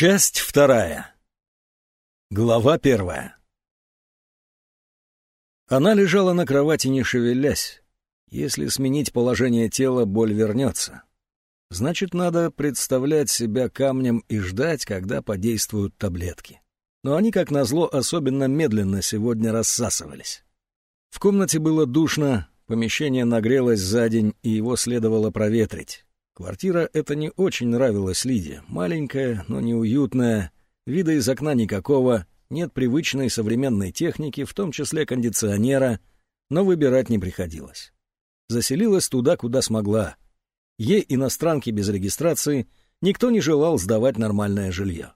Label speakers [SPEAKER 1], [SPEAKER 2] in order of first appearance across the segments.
[SPEAKER 1] Часть вторая. Глава первая. Она лежала на кровати, не шевелясь. Если сменить положение тела, боль вернется. Значит, надо представлять себя камнем и ждать, когда подействуют таблетки. Но они, как назло, особенно медленно сегодня рассасывались. В комнате было душно, помещение нагрелось за день, и его следовало проветрить. Квартира эта не очень нравилась Лиде. Маленькая, но неуютная, вида из окна никакого, нет привычной современной техники, в том числе кондиционера, но выбирать не приходилось. Заселилась туда, куда смогла. Ей, иностранке без регистрации, никто не желал сдавать нормальное жилье.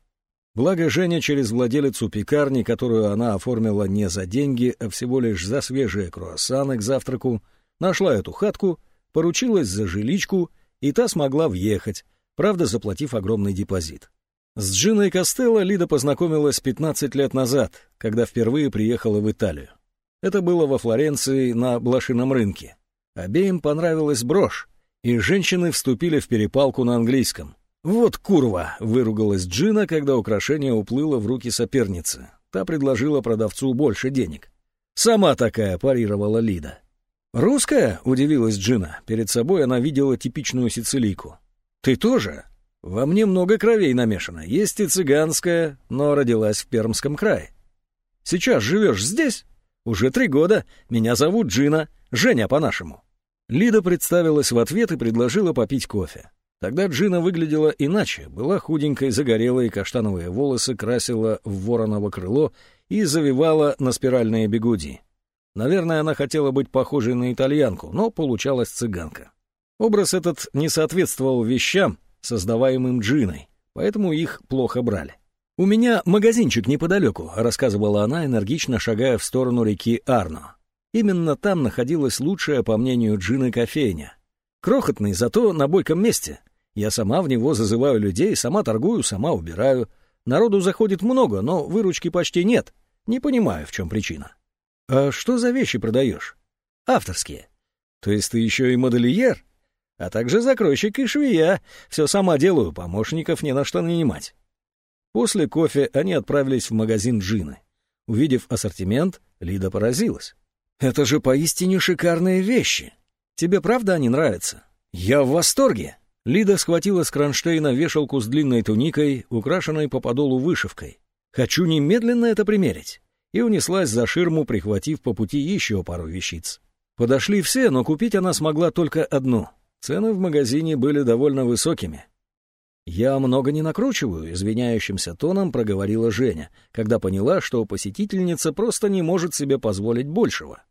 [SPEAKER 1] Благо Женя через владелицу пекарни, которую она оформила не за деньги, а всего лишь за свежие круассаны к завтраку, нашла эту хатку, поручилась за жиличку, и та смогла въехать, правда, заплатив огромный депозит. С Джиной Костелло Лида познакомилась 15 лет назад, когда впервые приехала в Италию. Это было во Флоренции на блошином рынке. Обеим понравилась брошь, и женщины вступили в перепалку на английском — «Вот курва!» — выругалась Джина, когда украшение уплыло в руки соперницы. Та предложила продавцу больше денег. «Сама такая!» — парировала Лида. «Русская?» — удивилась Джина. Перед собой она видела типичную сицилийку. «Ты тоже?» «Во мне много кровей намешано. Есть и цыганская, но родилась в Пермском крае». «Сейчас живешь здесь?» «Уже три года. Меня зовут Джина. Женя по-нашему». Лида представилась в ответ и предложила попить кофе. Тогда Джина выглядела иначе, была худенькой, загорелой, каштановые волосы красила в вороново крыло и завивала на спиральные бегуди. Наверное, она хотела быть похожей на итальянку, но получалась цыганка. Образ этот не соответствовал вещам, создаваемым Джиной, поэтому их плохо брали. «У меня магазинчик неподалеку», — рассказывала она, энергично шагая в сторону реки Арно. Именно там находилась лучшая, по мнению Джины, кофейня. Крохотный, зато на бойком месте — я сама в него зазываю людей, сама торгую, сама убираю. Народу заходит много, но выручки почти нет. Не понимаю, в чем причина. А что за вещи продаешь? Авторские. То есть ты еще и модельер? А также закройщик и швея. Все сама делаю, помощников ни на что нанимать. После кофе они отправились в магазин Джины. Увидев ассортимент, Лида поразилась. «Это же поистине шикарные вещи. Тебе правда они нравятся? Я в восторге!» Лида схватила с кронштейна вешалку с длинной туникой, украшенной по подолу вышивкой. «Хочу немедленно это примерить!» И унеслась за ширму, прихватив по пути еще пару вещиц. Подошли все, но купить она смогла только одну. Цены в магазине были довольно высокими. «Я много не накручиваю», — извиняющимся тоном проговорила Женя, когда поняла, что посетительница просто не может себе позволить большего.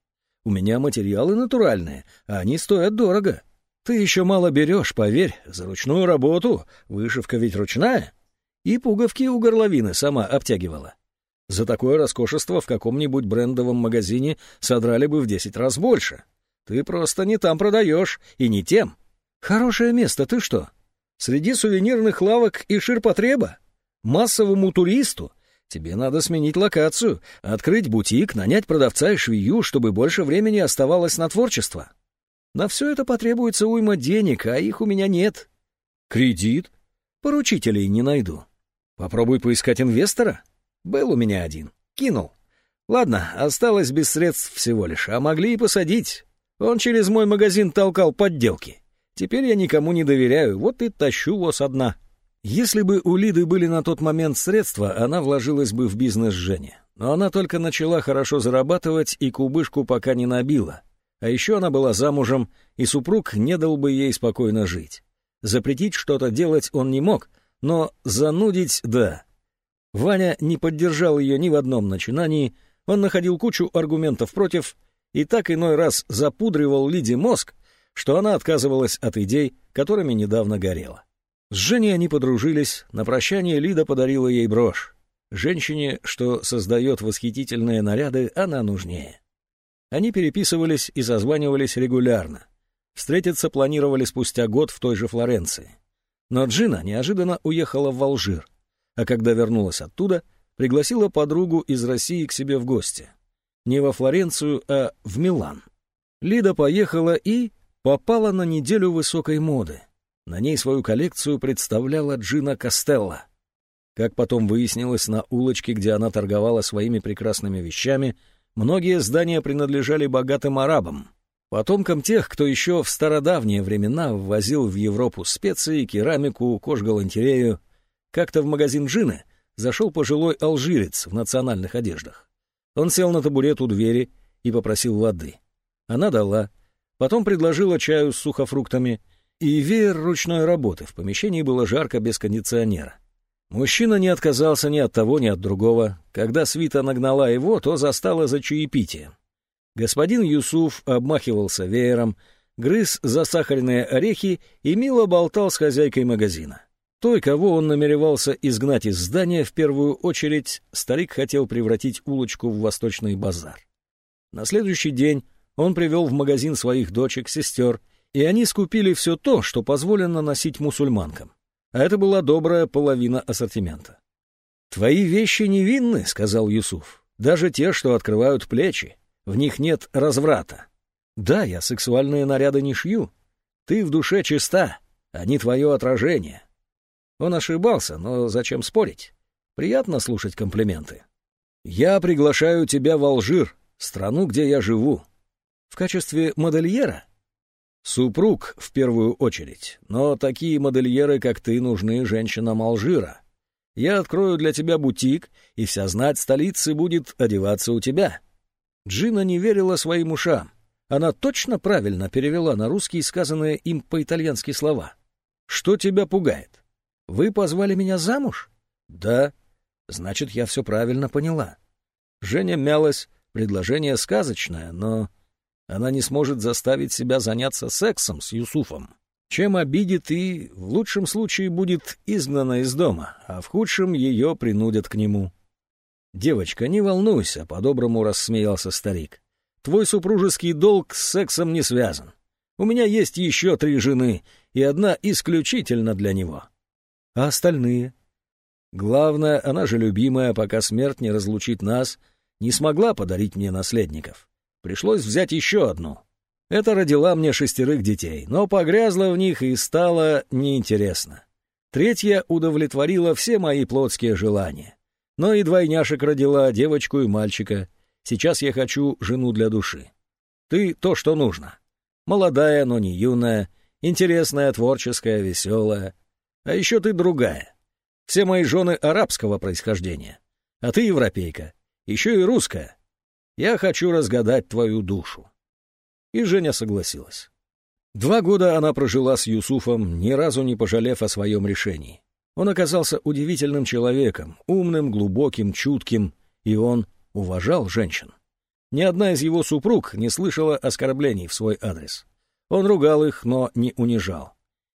[SPEAKER 1] «У меня материалы натуральные, а они стоят дорого». Ты еще мало берешь, поверь, за ручную работу, вышивка ведь ручная. И пуговки у горловины сама обтягивала. За такое роскошество в каком-нибудь брендовом магазине содрали бы в десять раз больше. Ты просто не там продаешь, и не тем. Хорошее место, ты что? Среди сувенирных лавок и ширпотреба? Массовому туристу? Тебе надо сменить локацию, открыть бутик, нанять продавца и швею, чтобы больше времени оставалось на творчество. На все это потребуется уйма денег, а их у меня нет. Кредит? Поручителей не найду. Попробуй поискать инвестора. Был у меня один. Кинул. Ладно, осталось без средств всего лишь, а могли и посадить. Он через мой магазин толкал подделки. Теперь я никому не доверяю, вот и тащу вас одна. Если бы у Лиды были на тот момент средства, она вложилась бы в бизнес Жени. Но она только начала хорошо зарабатывать и кубышку пока не набила. А еще она была замужем, и супруг не дал бы ей спокойно жить. Запретить что-то делать он не мог, но занудить — да. Ваня не поддержал ее ни в одном начинании, он находил кучу аргументов против и так иной раз запудривал Лиде мозг, что она отказывалась от идей, которыми недавно горела. С Женей они подружились, на прощание Лида подарила ей брошь. Женщине, что создает восхитительные наряды, она нужнее. Они переписывались и созванивались регулярно. Встретиться планировали спустя год в той же Флоренции. Но Джина неожиданно уехала в Алжир, а когда вернулась оттуда, пригласила подругу из России к себе в гости. Не во Флоренцию, а в Милан. Лида поехала и попала на неделю высокой моды. На ней свою коллекцию представляла Джина Костелло. Как потом выяснилось, на улочке, где она торговала своими прекрасными вещами, многие здания принадлежали богатым арабам, потомкам тех, кто еще в стародавние времена ввозил в Европу специи, керамику, кожгалантерею. Как-то в магазин джины зашел пожилой алжирец в национальных одеждах. Он сел на табурет у двери и попросил воды. Она дала, потом предложила чаю с сухофруктами и веер ручной работы. В помещении было жарко без кондиционера. Мужчина не отказался ни от того, ни от другого. Когда свита нагнала его, то застала за чаепитием. Господин Юсуф обмахивался веером, грыз засахаренные орехи и мило болтал с хозяйкой магазина. Той, кого он намеревался изгнать из здания, в первую очередь старик хотел превратить улочку в восточный базар. На следующий день он привел в магазин своих дочек, сестер, и они скупили все то, что позволено носить мусульманкам а это была добрая половина ассортимента. «Твои вещи невинны», — сказал Юсуф, — «даже те, что открывают плечи. В них нет разврата. Да, я сексуальные наряды не шью. Ты в душе чиста, они твое отражение». Он ошибался, но зачем спорить? Приятно слушать комплименты. «Я приглашаю тебя в Алжир, страну, где я живу. В качестве модельера?» Супруг в первую очередь, но такие модельеры, как ты, нужны женщинам Алжира. Я открою для тебя бутик, и вся знать столицы будет одеваться у тебя». Джина не верила своим ушам. Она точно правильно перевела на русский сказанные им по-итальянски слова. «Что тебя пугает? Вы позвали меня замуж?» «Да». «Значит, я все правильно поняла». Женя мялась, предложение сказочное, но она не сможет заставить себя заняться сексом с Юсуфом. Чем обидит и, в лучшем случае, будет изгнана из дома, а в худшем ее принудят к нему. «Девочка, не волнуйся», — по-доброму рассмеялся старик. «Твой супружеский долг с сексом не связан. У меня есть еще три жены, и одна исключительно для него. А остальные? Главное, она же любимая, пока смерть не разлучит нас, не смогла подарить мне наследников. Пришлось взять еще одну. Это родила мне шестерых детей, но погрязла в них и стало неинтересно. Третья удовлетворила все мои плотские желания. Но и двойняшек родила, девочку и мальчика. Сейчас я хочу жену для души. Ты то, что нужно. Молодая, но не юная, интересная, творческая, веселая. А еще ты другая. Все мои жены арабского происхождения. А ты европейка. Еще и русская. Я хочу разгадать твою душу». И Женя согласилась. Два года она прожила с Юсуфом, ни разу не пожалев о своем решении. Он оказался удивительным человеком, умным, глубоким, чутким, и он уважал женщин. Ни одна из его супруг не слышала оскорблений в свой адрес. Он ругал их, но не унижал.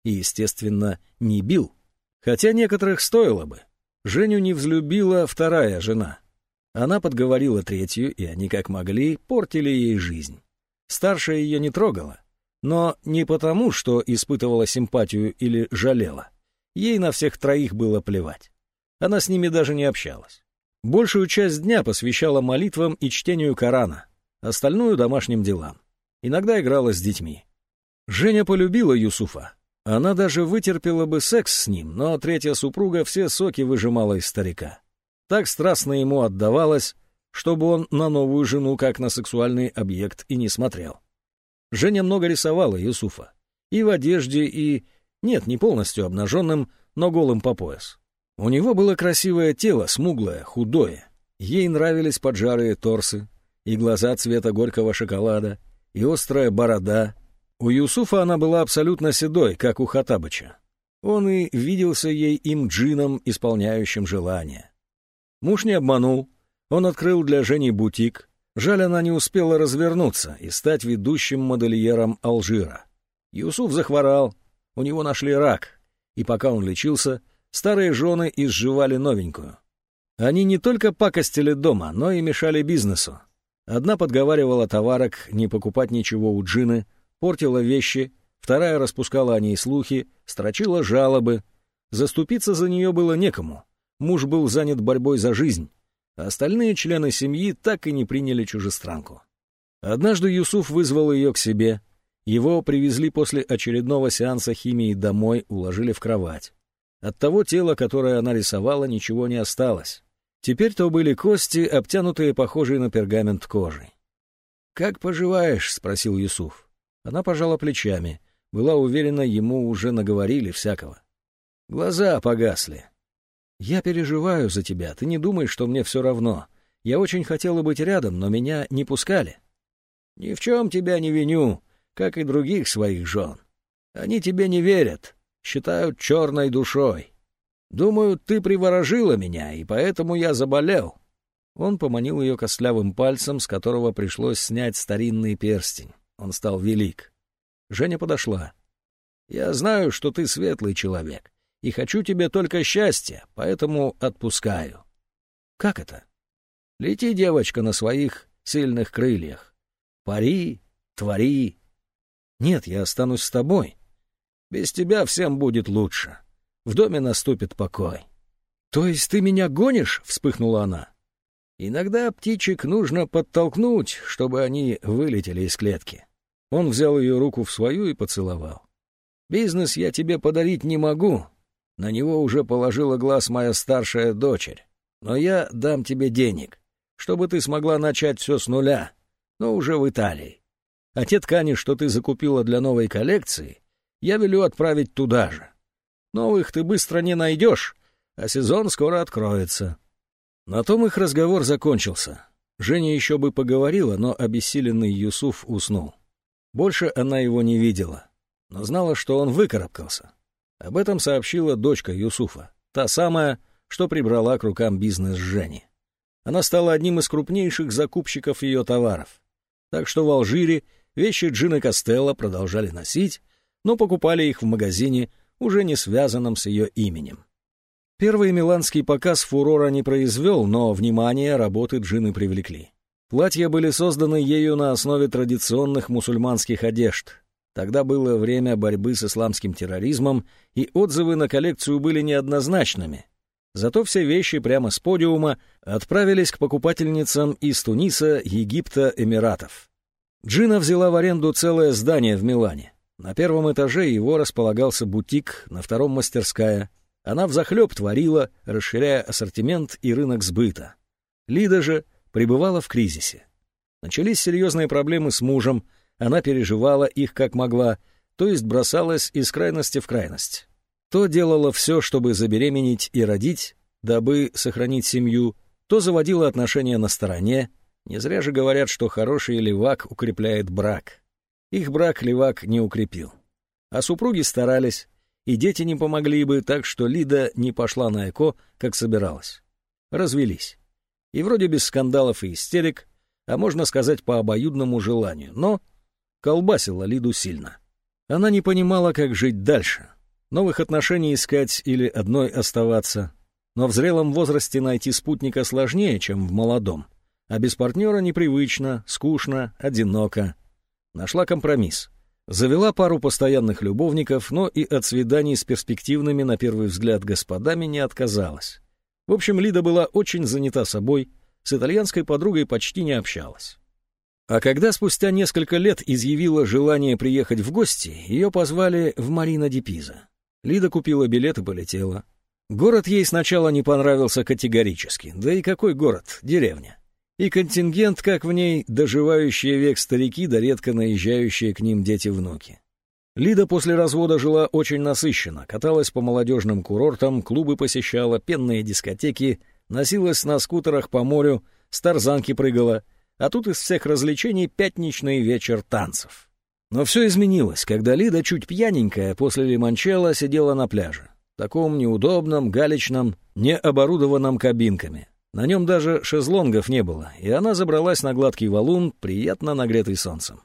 [SPEAKER 1] И, естественно, не бил. Хотя некоторых стоило бы. Женю не взлюбила вторая жена. Она подговорила третью, и они, как могли, портили ей жизнь. Старшая ее не трогала, но не потому, что испытывала симпатию или жалела. Ей на всех троих было плевать. Она с ними даже не общалась. Большую часть дня посвящала молитвам и чтению Корана, остальную — домашним делам. Иногда играла с детьми. Женя полюбила Юсуфа. Она даже вытерпела бы секс с ним, но третья супруга все соки выжимала из старика так страстно ему отдавалась, чтобы он на новую жену как на сексуальный объект и не смотрел. Женя много рисовала Юсуфа. И в одежде, и... Нет, не полностью обнаженным, но голым по пояс. У него было красивое тело, смуглое, худое. Ей нравились поджарые торсы, и глаза цвета горького шоколада, и острая борода. У Юсуфа она была абсолютно седой, как у Хатабыча. Он и виделся ей им джином, исполняющим желания. Муж не обманул. Он открыл для Жени бутик. Жаль, она не успела развернуться и стать ведущим модельером Алжира. Юсуф захворал, у него нашли рак, и пока он лечился, старые жены изживали новенькую. Они не только пакостили дома, но и мешали бизнесу. Одна подговаривала товарок не покупать ничего у Джины, портила вещи, вторая распускала о ней слухи, строчила жалобы. Заступиться за нее было некому. Муж был занят борьбой за жизнь, а остальные члены семьи так и не приняли чужестранку. Однажды Юсуф вызвал ее к себе. Его привезли после очередного сеанса химии домой, уложили в кровать. От того тела, которое она рисовала, ничего не осталось. Теперь то были кости, обтянутые похожей на пергамент кожей. «Как поживаешь?» — спросил Юсуф. Она пожала плечами. Была уверена, ему уже наговорили всякого. Глаза погасли. «Я переживаю за тебя. Ты не думай, что мне все равно. Я очень хотела быть рядом, но меня не пускали». «Ни в чем тебя не виню, как и других своих жен. Они тебе не верят, считают черной душой. Думаю, ты приворожила меня, и поэтому я заболел». Он поманил ее костлявым пальцем, с которого пришлось снять старинный перстень. Он стал велик. Женя подошла. «Я знаю, что ты светлый человек, и хочу тебе только счастья, поэтому отпускаю». «Как это?» «Лети, девочка, на своих сильных крыльях. Пари, твори». «Нет, я останусь с тобой. Без тебя всем будет лучше. В доме наступит покой». «То есть ты меня гонишь?» — вспыхнула она. «Иногда птичек нужно подтолкнуть, чтобы они вылетели из клетки». Он взял ее руку в свою и поцеловал. «Бизнес я тебе подарить не могу. На него уже положила глаз моя старшая дочерь. Но я дам тебе денег, чтобы ты смогла начать все с нуля, но уже в Италии. А те ткани, что ты закупила для новой коллекции, я велю отправить туда же. Новых ты быстро не найдешь, а сезон скоро откроется». На том их разговор закончился. Женя еще бы поговорила, но обессиленный Юсуф уснул. Больше она его не видела, но знала, что он выкарабкался. Об этом сообщила дочка Юсуфа, та самая, что прибрала к рукам бизнес Жени. Она стала одним из крупнейших закупщиков ее товаров. Так что в Алжире вещи Джина Костелло продолжали носить, но покупали их в магазине, уже не связанном с ее именем. Первый миланский показ фурора не произвел, но внимание работы Джины привлекли. Платья были созданы ею на основе традиционных мусульманских одежд. Тогда было время борьбы с исламским терроризмом, и отзывы на коллекцию были неоднозначными. Зато все вещи прямо с подиума отправились к покупательницам из Туниса, Египта, Эмиратов. Джина взяла в аренду целое здание в Милане. На первом этаже его располагался бутик, на втором — мастерская. Она взахлеб творила, расширяя ассортимент и рынок сбыта. Лида же пребывала в кризисе. Начались серьезные проблемы с мужем, она переживала их как могла, то есть бросалась из крайности в крайность. То делала все, чтобы забеременеть и родить, дабы сохранить семью, то заводила отношения на стороне. Не зря же говорят, что хороший левак укрепляет брак. Их брак левак не укрепил. А супруги старались, и дети не помогли бы, так что Лида не пошла на ЭКО, как собиралась. Развелись и вроде без скандалов и истерик, а можно сказать по обоюдному желанию, но колбасила Лиду сильно. Она не понимала, как жить дальше, новых отношений искать или одной оставаться, но в зрелом возрасте найти спутника сложнее, чем в молодом, а без партнера непривычно, скучно, одиноко. Нашла компромисс. Завела пару постоянных любовников, но и от свиданий с перспективными, на первый взгляд, господами не отказалась. В общем, Лида была очень занята собой, с итальянской подругой почти не общалась. А когда спустя несколько лет изъявила желание приехать в гости, ее позвали в Марина ди Пиза. Лида купила билет и полетела. Город ей сначала не понравился категорически. Да и какой город? Деревня. И контингент, как в ней, доживающие век старики, да редко наезжающие к ним дети-внуки. Лида после развода жила очень насыщенно, каталась по молодежным курортам, клубы посещала, пенные дискотеки, носилась на скутерах по морю, с тарзанки прыгала, а тут из всех развлечений пятничный вечер танцев. Но все изменилось, когда Лида, чуть пьяненькая, после лимончелла сидела на пляже. Таком неудобном, галечном, не оборудованном кабинками. На нем даже шезлонгов не было, и она забралась на гладкий валун, приятно нагретый солнцем.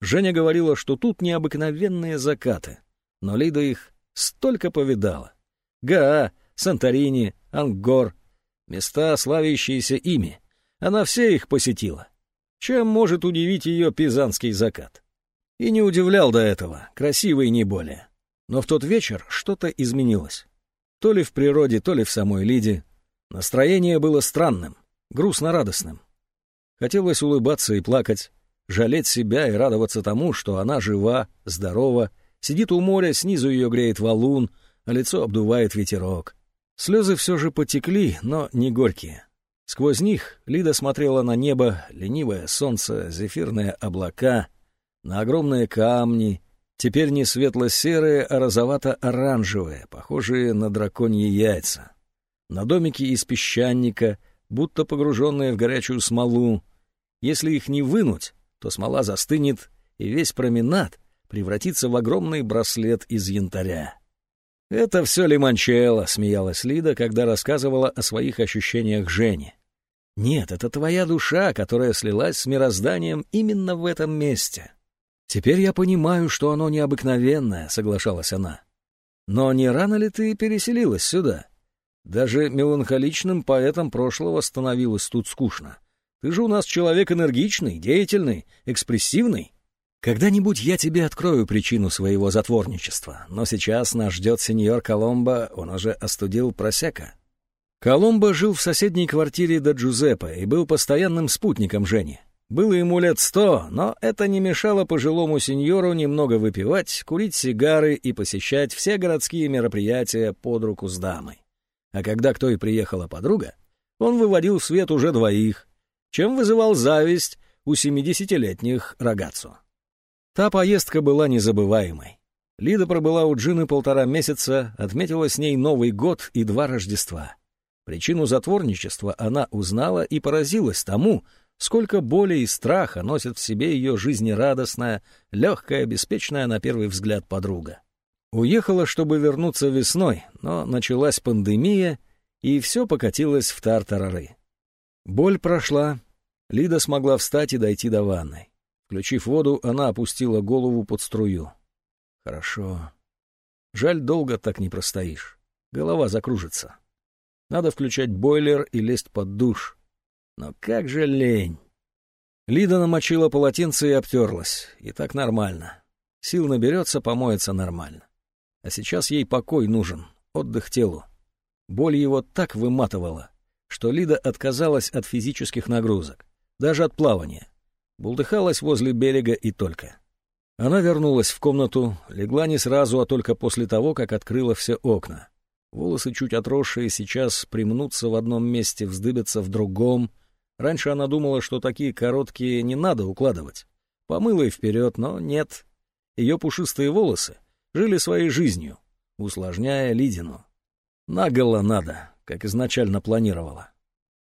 [SPEAKER 1] Женя говорила, что тут необыкновенные закаты, но Лида их столько повидала. Гаа, Санторини, Ангор, места, славящиеся ими. Она все их посетила. Чем может удивить ее пизанский закат? И не удивлял до этого, красивый не более. Но в тот вечер что-то изменилось. То ли в природе, то ли в самой Лиде. Настроение было странным, грустно-радостным. Хотелось улыбаться и плакать, жалеть себя и радоваться тому, что она жива, здорова, сидит у моря, снизу ее греет валун, а лицо обдувает ветерок. Слезы все же потекли, но не горькие. Сквозь них Лида смотрела на небо, ленивое солнце, зефирные облака, на огромные камни, теперь не светло-серые, а розовато-оранжевые, похожие на драконьи яйца. На домики из песчаника, будто погруженные в горячую смолу. Если их не вынуть, то смола застынет, и весь променад превратится в огромный браслет из янтаря. «Это все лимончелло», — смеялась Лида, когда рассказывала о своих ощущениях Жене. «Нет, это твоя душа, которая слилась с мирозданием именно в этом месте». «Теперь я понимаю, что оно необыкновенное», — соглашалась она. «Но не рано ли ты переселилась сюда? Даже меланхоличным поэтам прошлого становилось тут скучно. Ты же у нас человек энергичный, деятельный, экспрессивный. Когда-нибудь я тебе открою причину своего затворничества, но сейчас нас ждет сеньор Коломбо, он уже остудил просека. Коломбо жил в соседней квартире до Джузеппе и был постоянным спутником Жени. Было ему лет сто, но это не мешало пожилому сеньору немного выпивать, курить сигары и посещать все городские мероприятия под руку с дамой. А когда к той приехала подруга, он выводил в свет уже двоих, чем вызывал зависть у семидесятилетних рогацу. Та поездка была незабываемой. Лида пробыла у Джины полтора месяца, отметила с ней Новый год и два Рождества. Причину затворничества она узнала и поразилась тому, сколько боли и страха носит в себе ее жизнерадостная, легкая, беспечная на первый взгляд подруга. Уехала, чтобы вернуться весной, но началась пандемия, и все покатилось в тартарары. Боль прошла, Лида смогла встать и дойти до ванной. Включив воду, она опустила голову под струю. Хорошо. Жаль, долго так не простоишь. Голова закружится. Надо включать бойлер и лезть под душ. Но как же лень! Лида намочила полотенце и обтерлась. И так нормально. Сил наберется, помоется нормально. А сейчас ей покой нужен, отдых телу. Боль его так выматывала, что Лида отказалась от физических нагрузок, даже от плавания. Булдыхалась возле берега и только. Она вернулась в комнату, легла не сразу, а только после того, как открыла все окна. Волосы чуть отросшие сейчас примнутся в одном месте, вздыбятся в другом, Раньше она думала, что такие короткие не надо укладывать. Помыла и вперед, но нет. Ее пушистые волосы жили своей жизнью, усложняя Лидину. Наголо надо, как изначально планировала.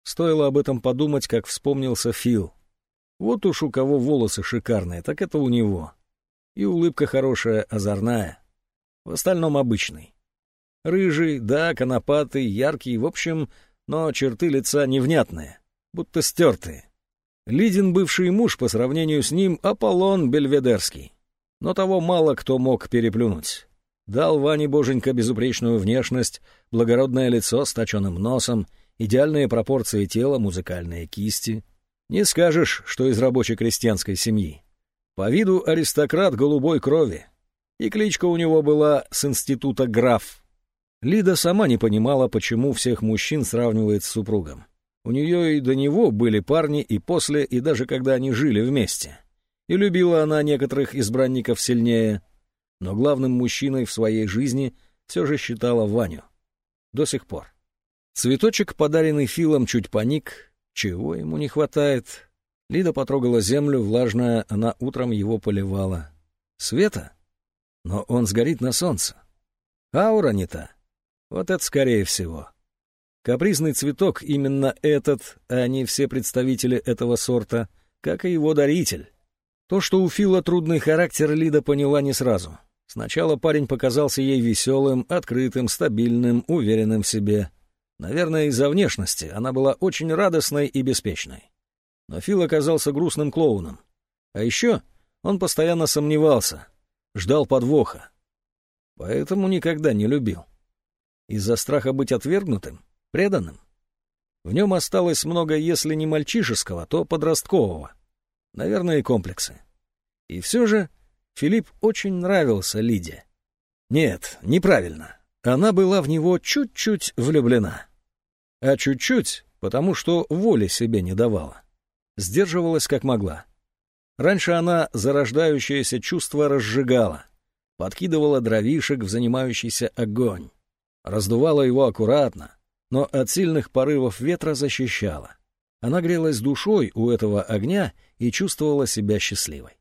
[SPEAKER 1] Стоило об этом подумать, как вспомнился Фил. Вот уж у кого волосы шикарные, так это у него. И улыбка хорошая, озорная. В остальном обычный. Рыжий, да, конопатый, яркий, в общем, но черты лица невнятные будто стертые. Лидин бывший муж по сравнению с ним Аполлон Бельведерский. Но того мало кто мог переплюнуть. Дал Ване Боженька безупречную внешность, благородное лицо с точенным носом, идеальные пропорции тела, музыкальные кисти. Не скажешь, что из рабочей крестьянской семьи. По виду аристократ голубой крови. И кличка у него была с института граф. Лида сама не понимала, почему всех мужчин сравнивает с супругом. У нее и до него были парни и после, и даже когда они жили вместе. И любила она некоторых избранников сильнее, но главным мужчиной в своей жизни все же считала Ваню. До сих пор. Цветочек, подаренный Филом, чуть паник. Чего ему не хватает? Лида потрогала землю, влажная, она утром его поливала. Света? Но он сгорит на солнце. Аура не та. Вот это скорее всего. Капризный цветок именно этот, а не все представители этого сорта, как и его даритель. То, что у Фила трудный характер, Лида поняла не сразу. Сначала парень показался ей веселым, открытым, стабильным, уверенным в себе. Наверное, из-за внешности она была очень радостной и беспечной. Но Фил оказался грустным клоуном. А еще он постоянно сомневался, ждал подвоха. Поэтому никогда не любил. Из-за страха быть отвергнутым? преданным. В нем осталось много, если не мальчишеского, то подросткового. Наверное, и комплексы. И все же Филипп очень нравился Лиде. Нет, неправильно. Она была в него чуть-чуть влюблена. А чуть-чуть, потому что воли себе не давала. Сдерживалась как могла. Раньше она зарождающееся чувство разжигала, подкидывала дровишек в занимающийся огонь. раздувала его аккуратно, но от сильных порывов ветра защищала. Она грелась душой у этого огня и чувствовала себя счастливой.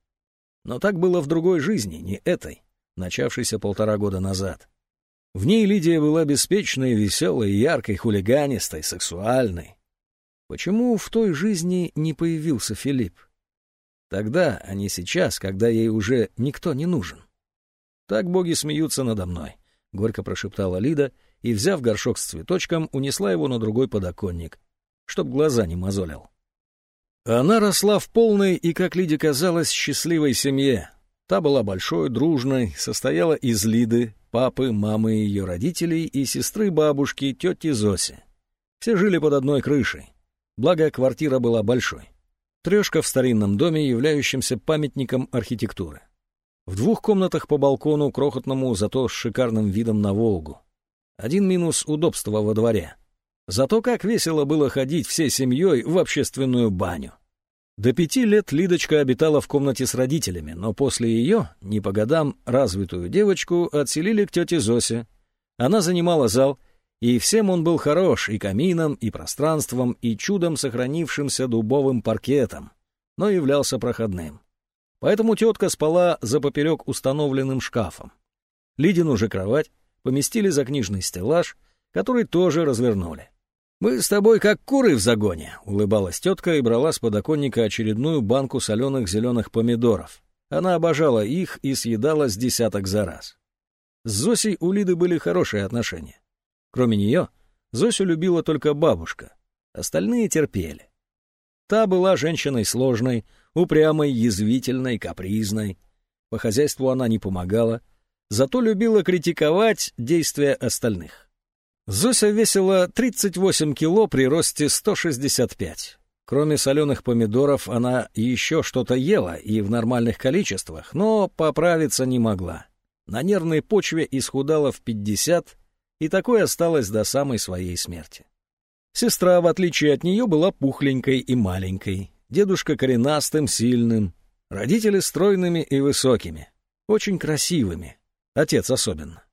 [SPEAKER 1] Но так было в другой жизни, не этой, начавшейся полтора года назад. В ней Лидия была беспечной, веселой, яркой, хулиганистой, сексуальной. Почему в той жизни не появился Филипп? Тогда, а не сейчас, когда ей уже никто не нужен. Так боги смеются надо мной, — горько прошептала Лида и, взяв горшок с цветочком, унесла его на другой подоконник, чтоб глаза не мозолил. Она росла в полной и, как Лиде казалось, счастливой семье. Та была большой, дружной, состояла из Лиды, папы, мамы ее родителей и сестры бабушки, тети Зоси. Все жили под одной крышей. Благо, квартира была большой. Трешка в старинном доме, являющемся памятником архитектуры. В двух комнатах по балкону, крохотному, зато с шикарным видом на Волгу. Один минус — удобства во дворе. Зато как весело было ходить всей семьей в общественную баню. До пяти лет Лидочка обитала в комнате с родителями, но после ее, не по годам, развитую девочку отселили к тете Зосе. Она занимала зал, и всем он был хорош, и камином, и пространством, и чудом сохранившимся дубовым паркетом, но являлся проходным. Поэтому тетка спала за поперек установленным шкафом. Лидину же кровать поместили за книжный стеллаж, который тоже развернули. «Мы с тобой как куры в загоне», — улыбалась тетка и брала с подоконника очередную банку соленых зеленых помидоров. Она обожала их и съедала с десяток за раз. С Зосей у Лиды были хорошие отношения. Кроме нее, Зосю любила только бабушка, остальные терпели. Та была женщиной сложной, упрямой, язвительной, капризной. По хозяйству она не помогала, зато любила критиковать действия остальных. Зося весила 38 кило при росте 165. Кроме соленых помидоров, она еще что-то ела и в нормальных количествах, но поправиться не могла. На нервной почве исхудала в 50, и такое осталось до самой своей смерти. Сестра, в отличие от нее, была пухленькой и маленькой, дедушка коренастым, сильным, родители стройными и высокими, очень красивыми, отец особенно.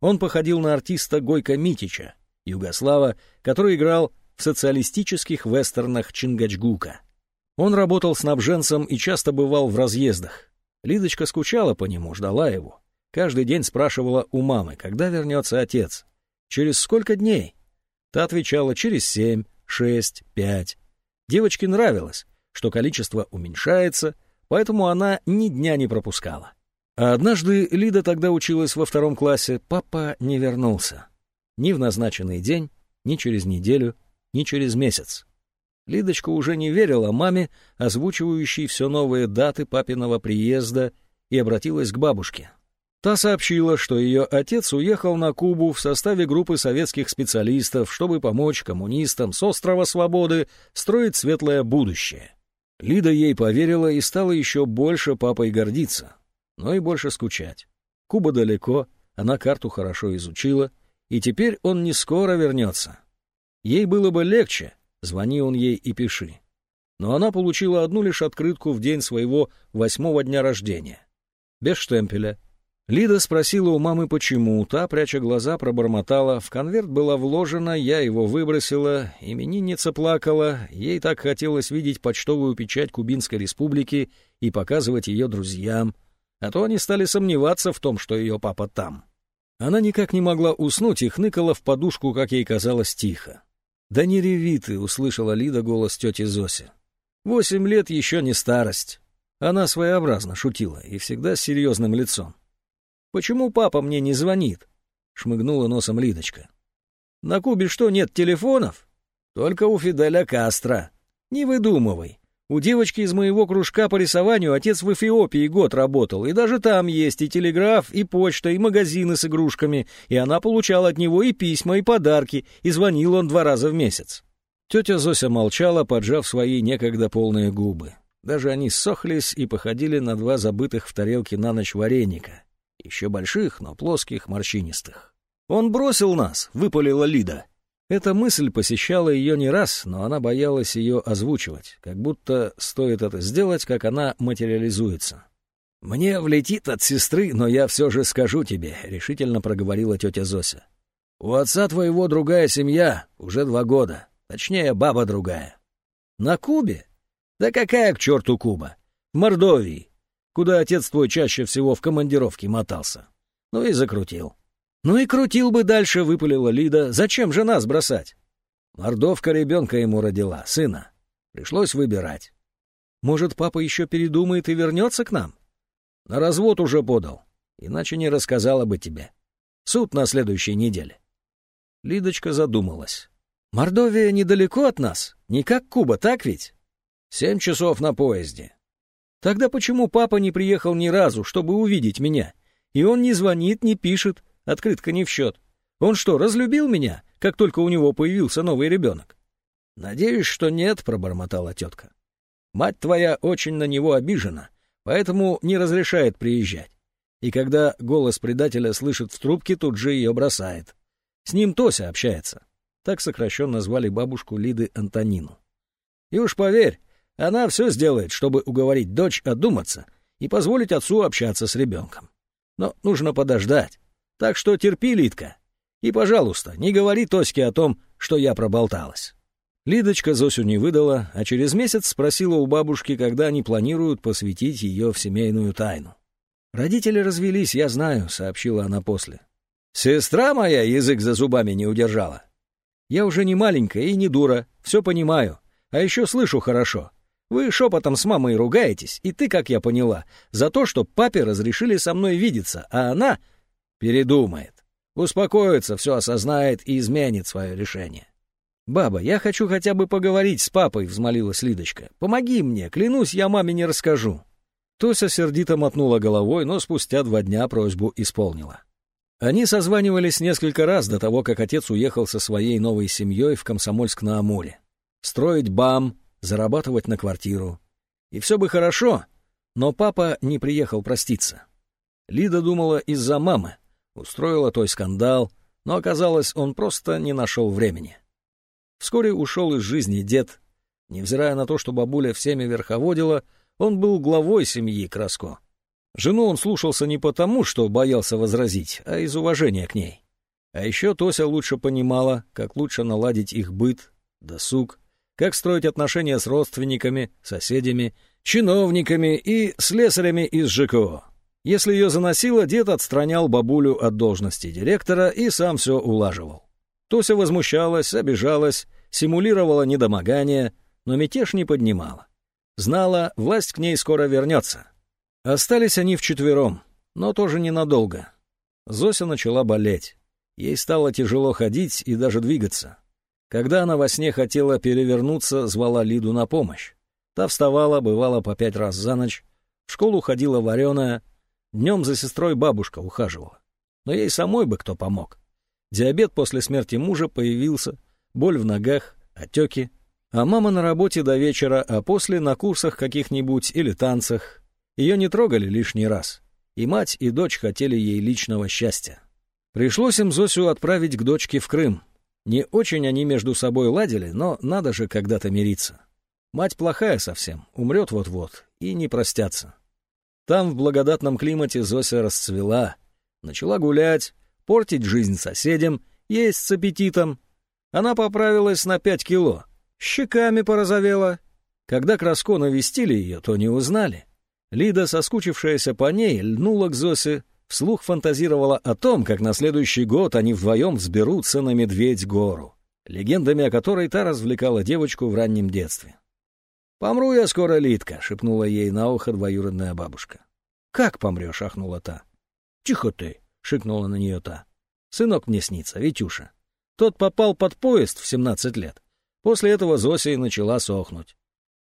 [SPEAKER 1] Он походил на артиста Гойка Митича, югослава, который играл в социалистических вестернах Чингачгука. Он работал снабженцем и часто бывал в разъездах. Лидочка скучала по нему, ждала его. Каждый день спрашивала у мамы, когда вернется отец. Через сколько дней? Та отвечала через семь, шесть, пять. Девочке нравилось, что количество уменьшается, поэтому она ни дня не пропускала. А однажды Лида тогда училась во втором классе, папа не вернулся. Ни в назначенный день, ни через неделю, ни через месяц. Лидочка уже не верила маме, озвучивающей все новые даты папиного приезда, и обратилась к бабушке. Та сообщила, что ее отец уехал на Кубу в составе группы советских специалистов, чтобы помочь коммунистам с острова Свободы строить светлое будущее. Лида ей поверила и стала еще больше папой гордиться но и больше скучать. Куба далеко, она карту хорошо изучила, и теперь он не скоро вернется. Ей было бы легче, звони он ей и пиши. Но она получила одну лишь открытку в день своего восьмого дня рождения. Без штемпеля. Лида спросила у мамы, почему. Та, пряча глаза, пробормотала. В конверт была вложена, я его выбросила. Именинница плакала. Ей так хотелось видеть почтовую печать Кубинской республики и показывать ее друзьям а то они стали сомневаться в том, что ее папа там. Она никак не могла уснуть и хныкала в подушку, как ей казалось, тихо. «Да не реви ты», — услышала Лида голос тети Зоси. «Восемь лет еще не старость». Она своеобразно шутила и всегда с серьезным лицом. «Почему папа мне не звонит?» — шмыгнула носом Лидочка. «На Кубе что, нет телефонов?» «Только у Фиделя Кастро. Не выдумывай. У девочки из моего кружка по рисованию отец в Эфиопии год работал, и даже там есть и телеграф, и почта, и магазины с игрушками, и она получала от него и письма, и подарки, и звонил он два раза в месяц. Тетя Зося молчала, поджав свои некогда полные губы. Даже они ссохлись и походили на два забытых в тарелке на ночь вареника. Еще больших, но плоских, морщинистых. «Он бросил нас», — выпалила Лида. Эта мысль посещала ее не раз, но она боялась ее озвучивать, как будто стоит это сделать, как она материализуется. «Мне влетит от сестры, но я все же скажу тебе», — решительно проговорила тетя Зося. У отца твоего другая семья, уже два года. Точнее, баба другая. На Кубе? Да какая к черту Куба? В Мордовии, куда отец твой чаще всего в командировке мотался. Ну и закрутил. Ну и крутил бы дальше, выпалила Лида. Зачем же нас бросать? Мордовка ребенка ему родила, сына. Пришлось выбирать. Может, папа еще передумает и вернется к нам? На развод уже подал, иначе не рассказала бы тебе. Суд на следующей неделе. Лидочка задумалась. «Мордовия недалеко от нас, не как Куба, так ведь?» «Семь часов на поезде». «Тогда почему папа не приехал ни разу, чтобы увидеть меня? И он не звонит, не пишет, открытка не в счет. Он что, разлюбил меня, как только у него появился новый ребенок?» «Надеюсь, что нет», — пробормотала тетка. «Мать твоя очень на него обижена, поэтому не разрешает приезжать. И когда голос предателя слышит в трубке, тут же ее бросает. С ним Тося общается. Так сокращенно звали бабушку Лиды Антонину. И уж поверь, она все сделает, чтобы уговорить дочь одуматься и позволить отцу общаться с ребенком. Но нужно подождать. Так что терпи, Лидка. И, пожалуйста, не говори Тоське о том, что я проболталась. Лидочка Зосю не выдала, а через месяц спросила у бабушки, когда они планируют посвятить ее в семейную тайну. «Родители развелись, я знаю», — сообщила она после. Сестра моя язык за зубами не удержала. Я уже не маленькая и не дура, все понимаю, а еще слышу хорошо. Вы шепотом с мамой ругаетесь, и ты, как я поняла, за то, что папе разрешили со мной видеться, а она передумает. Успокоится, все осознает и изменит свое решение. «Баба, я хочу хотя бы поговорить с папой», — взмолилась Лидочка. «Помоги мне, клянусь, я маме не расскажу». Тося сердито мотнула головой, но спустя два дня просьбу исполнила. Они созванивались несколько раз до того, как отец уехал со своей новой семьей в Комсомольск-на-Амуре. Строить БАМ, зарабатывать на квартиру. И все бы хорошо, но папа не приехал проститься. Лида думала из-за мамы, устроила той скандал, но оказалось, он просто не нашел времени. Вскоре ушел из жизни дед. Невзирая на то, что бабуля всеми верховодила, он был главой семьи Краско. Жену он слушался не потому, что боялся возразить, а из уважения к ней. А еще Тося лучше понимала, как лучше наладить их быт, досуг, как строить отношения с родственниками, соседями, чиновниками и слесарями из ЖКО. Если ее заносило, дед отстранял бабулю от должности директора и сам все улаживал. Тося возмущалась, обижалась, симулировала недомогание, но мятеж не поднимала. Знала, власть к ней скоро вернется. Остались они вчетвером, но тоже ненадолго. Зося начала болеть. Ей стало тяжело ходить и даже двигаться. Когда она во сне хотела перевернуться, звала Лиду на помощь. Та вставала, бывала по пять раз за ночь. В школу ходила вареная. Днем за сестрой бабушка ухаживала. Но ей самой бы кто помог. Диабет после смерти мужа появился, боль в ногах, отеки. А мама на работе до вечера, а после на курсах каких-нибудь или танцах, ее не трогали лишний раз. И мать, и дочь хотели ей личного счастья. Пришлось им Зосю отправить к дочке в Крым. Не очень они между собой ладили, но надо же когда-то мириться. Мать плохая совсем, умрет вот-вот, и не простятся. Там в благодатном климате Зося расцвела, начала гулять, портить жизнь соседям, есть с аппетитом. Она поправилась на пять кило, щеками порозовела. Когда Краско навестили ее, то не узнали. Лида, соскучившаяся по ней, льнула к Зосе, вслух фантазировала о том, как на следующий год они вдвоем взберутся на Медведь-гору, легендами о которой та развлекала девочку в раннем детстве. «Помру я скоро, Лидка», — шепнула ей на ухо двоюродная бабушка. «Как помрешь?» — ахнула та. «Тихо ты!» — шикнула на нее та. «Сынок мне снится, Витюша. Тот попал под поезд в семнадцать лет. После этого Зося и начала сохнуть.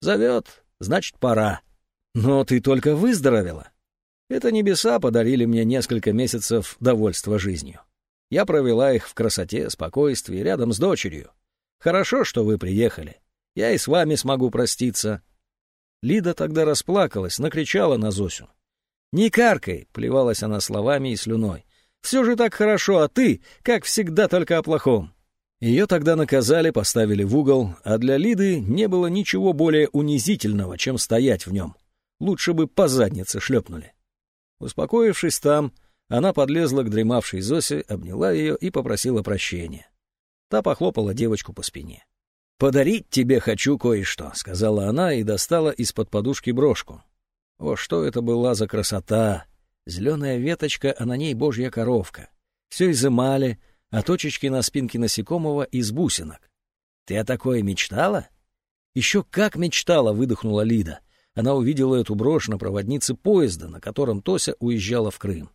[SPEAKER 1] Зовет, значит, пора. Но ты только выздоровела. Это небеса подарили мне несколько месяцев довольства жизнью. Я провела их в красоте, спокойствии, рядом с дочерью. Хорошо, что вы приехали. Я и с вами смогу проститься. Лида тогда расплакалась, накричала на Зосю. «Не каркай!» — плевалась она словами и слюной. «Все же так хорошо, а ты, как всегда, только о плохом». Ее тогда наказали, поставили в угол, а для Лиды не было ничего более унизительного, чем стоять в нем. Лучше бы по заднице шлепнули. Успокоившись там, она подлезла к дремавшей Зосе, обняла ее и попросила прощения. Та похлопала девочку по спине. «Подарить тебе хочу кое-что», — сказала она и достала из-под подушки брошку. О, что это была за красота! Зеленая веточка, а на ней божья коровка. Все из эмали, а точечки на спинке насекомого из бусинок. Ты о такое мечтала? Еще как мечтала, выдохнула Лида. Она увидела эту брошь на проводнице поезда, на котором Тося уезжала в Крым.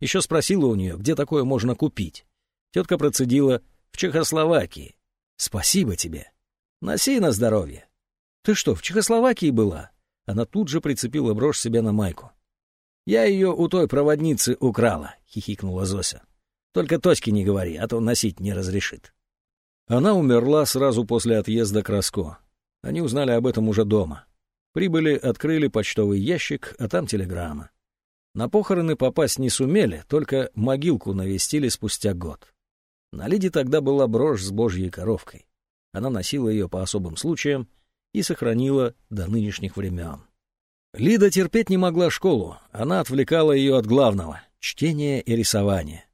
[SPEAKER 1] Еще спросила у нее, где такое можно купить. Тетка процедила в Чехословакии. Спасибо тебе. Носи на здоровье. Ты что, в Чехословакии была? Она тут же прицепила брошь себе на майку. «Я ее у той проводницы украла», — хихикнула Зося. «Только точки не говори, а то носить не разрешит». Она умерла сразу после отъезда к Роско. Они узнали об этом уже дома. Прибыли, открыли почтовый ящик, а там телеграмма. На похороны попасть не сумели, только могилку навестили спустя год. На Лиде тогда была брошь с божьей коровкой. Она носила ее по особым случаям и сохранила до нынешних времен. Лида терпеть не могла школу, она отвлекала ее от главного — чтения и рисования.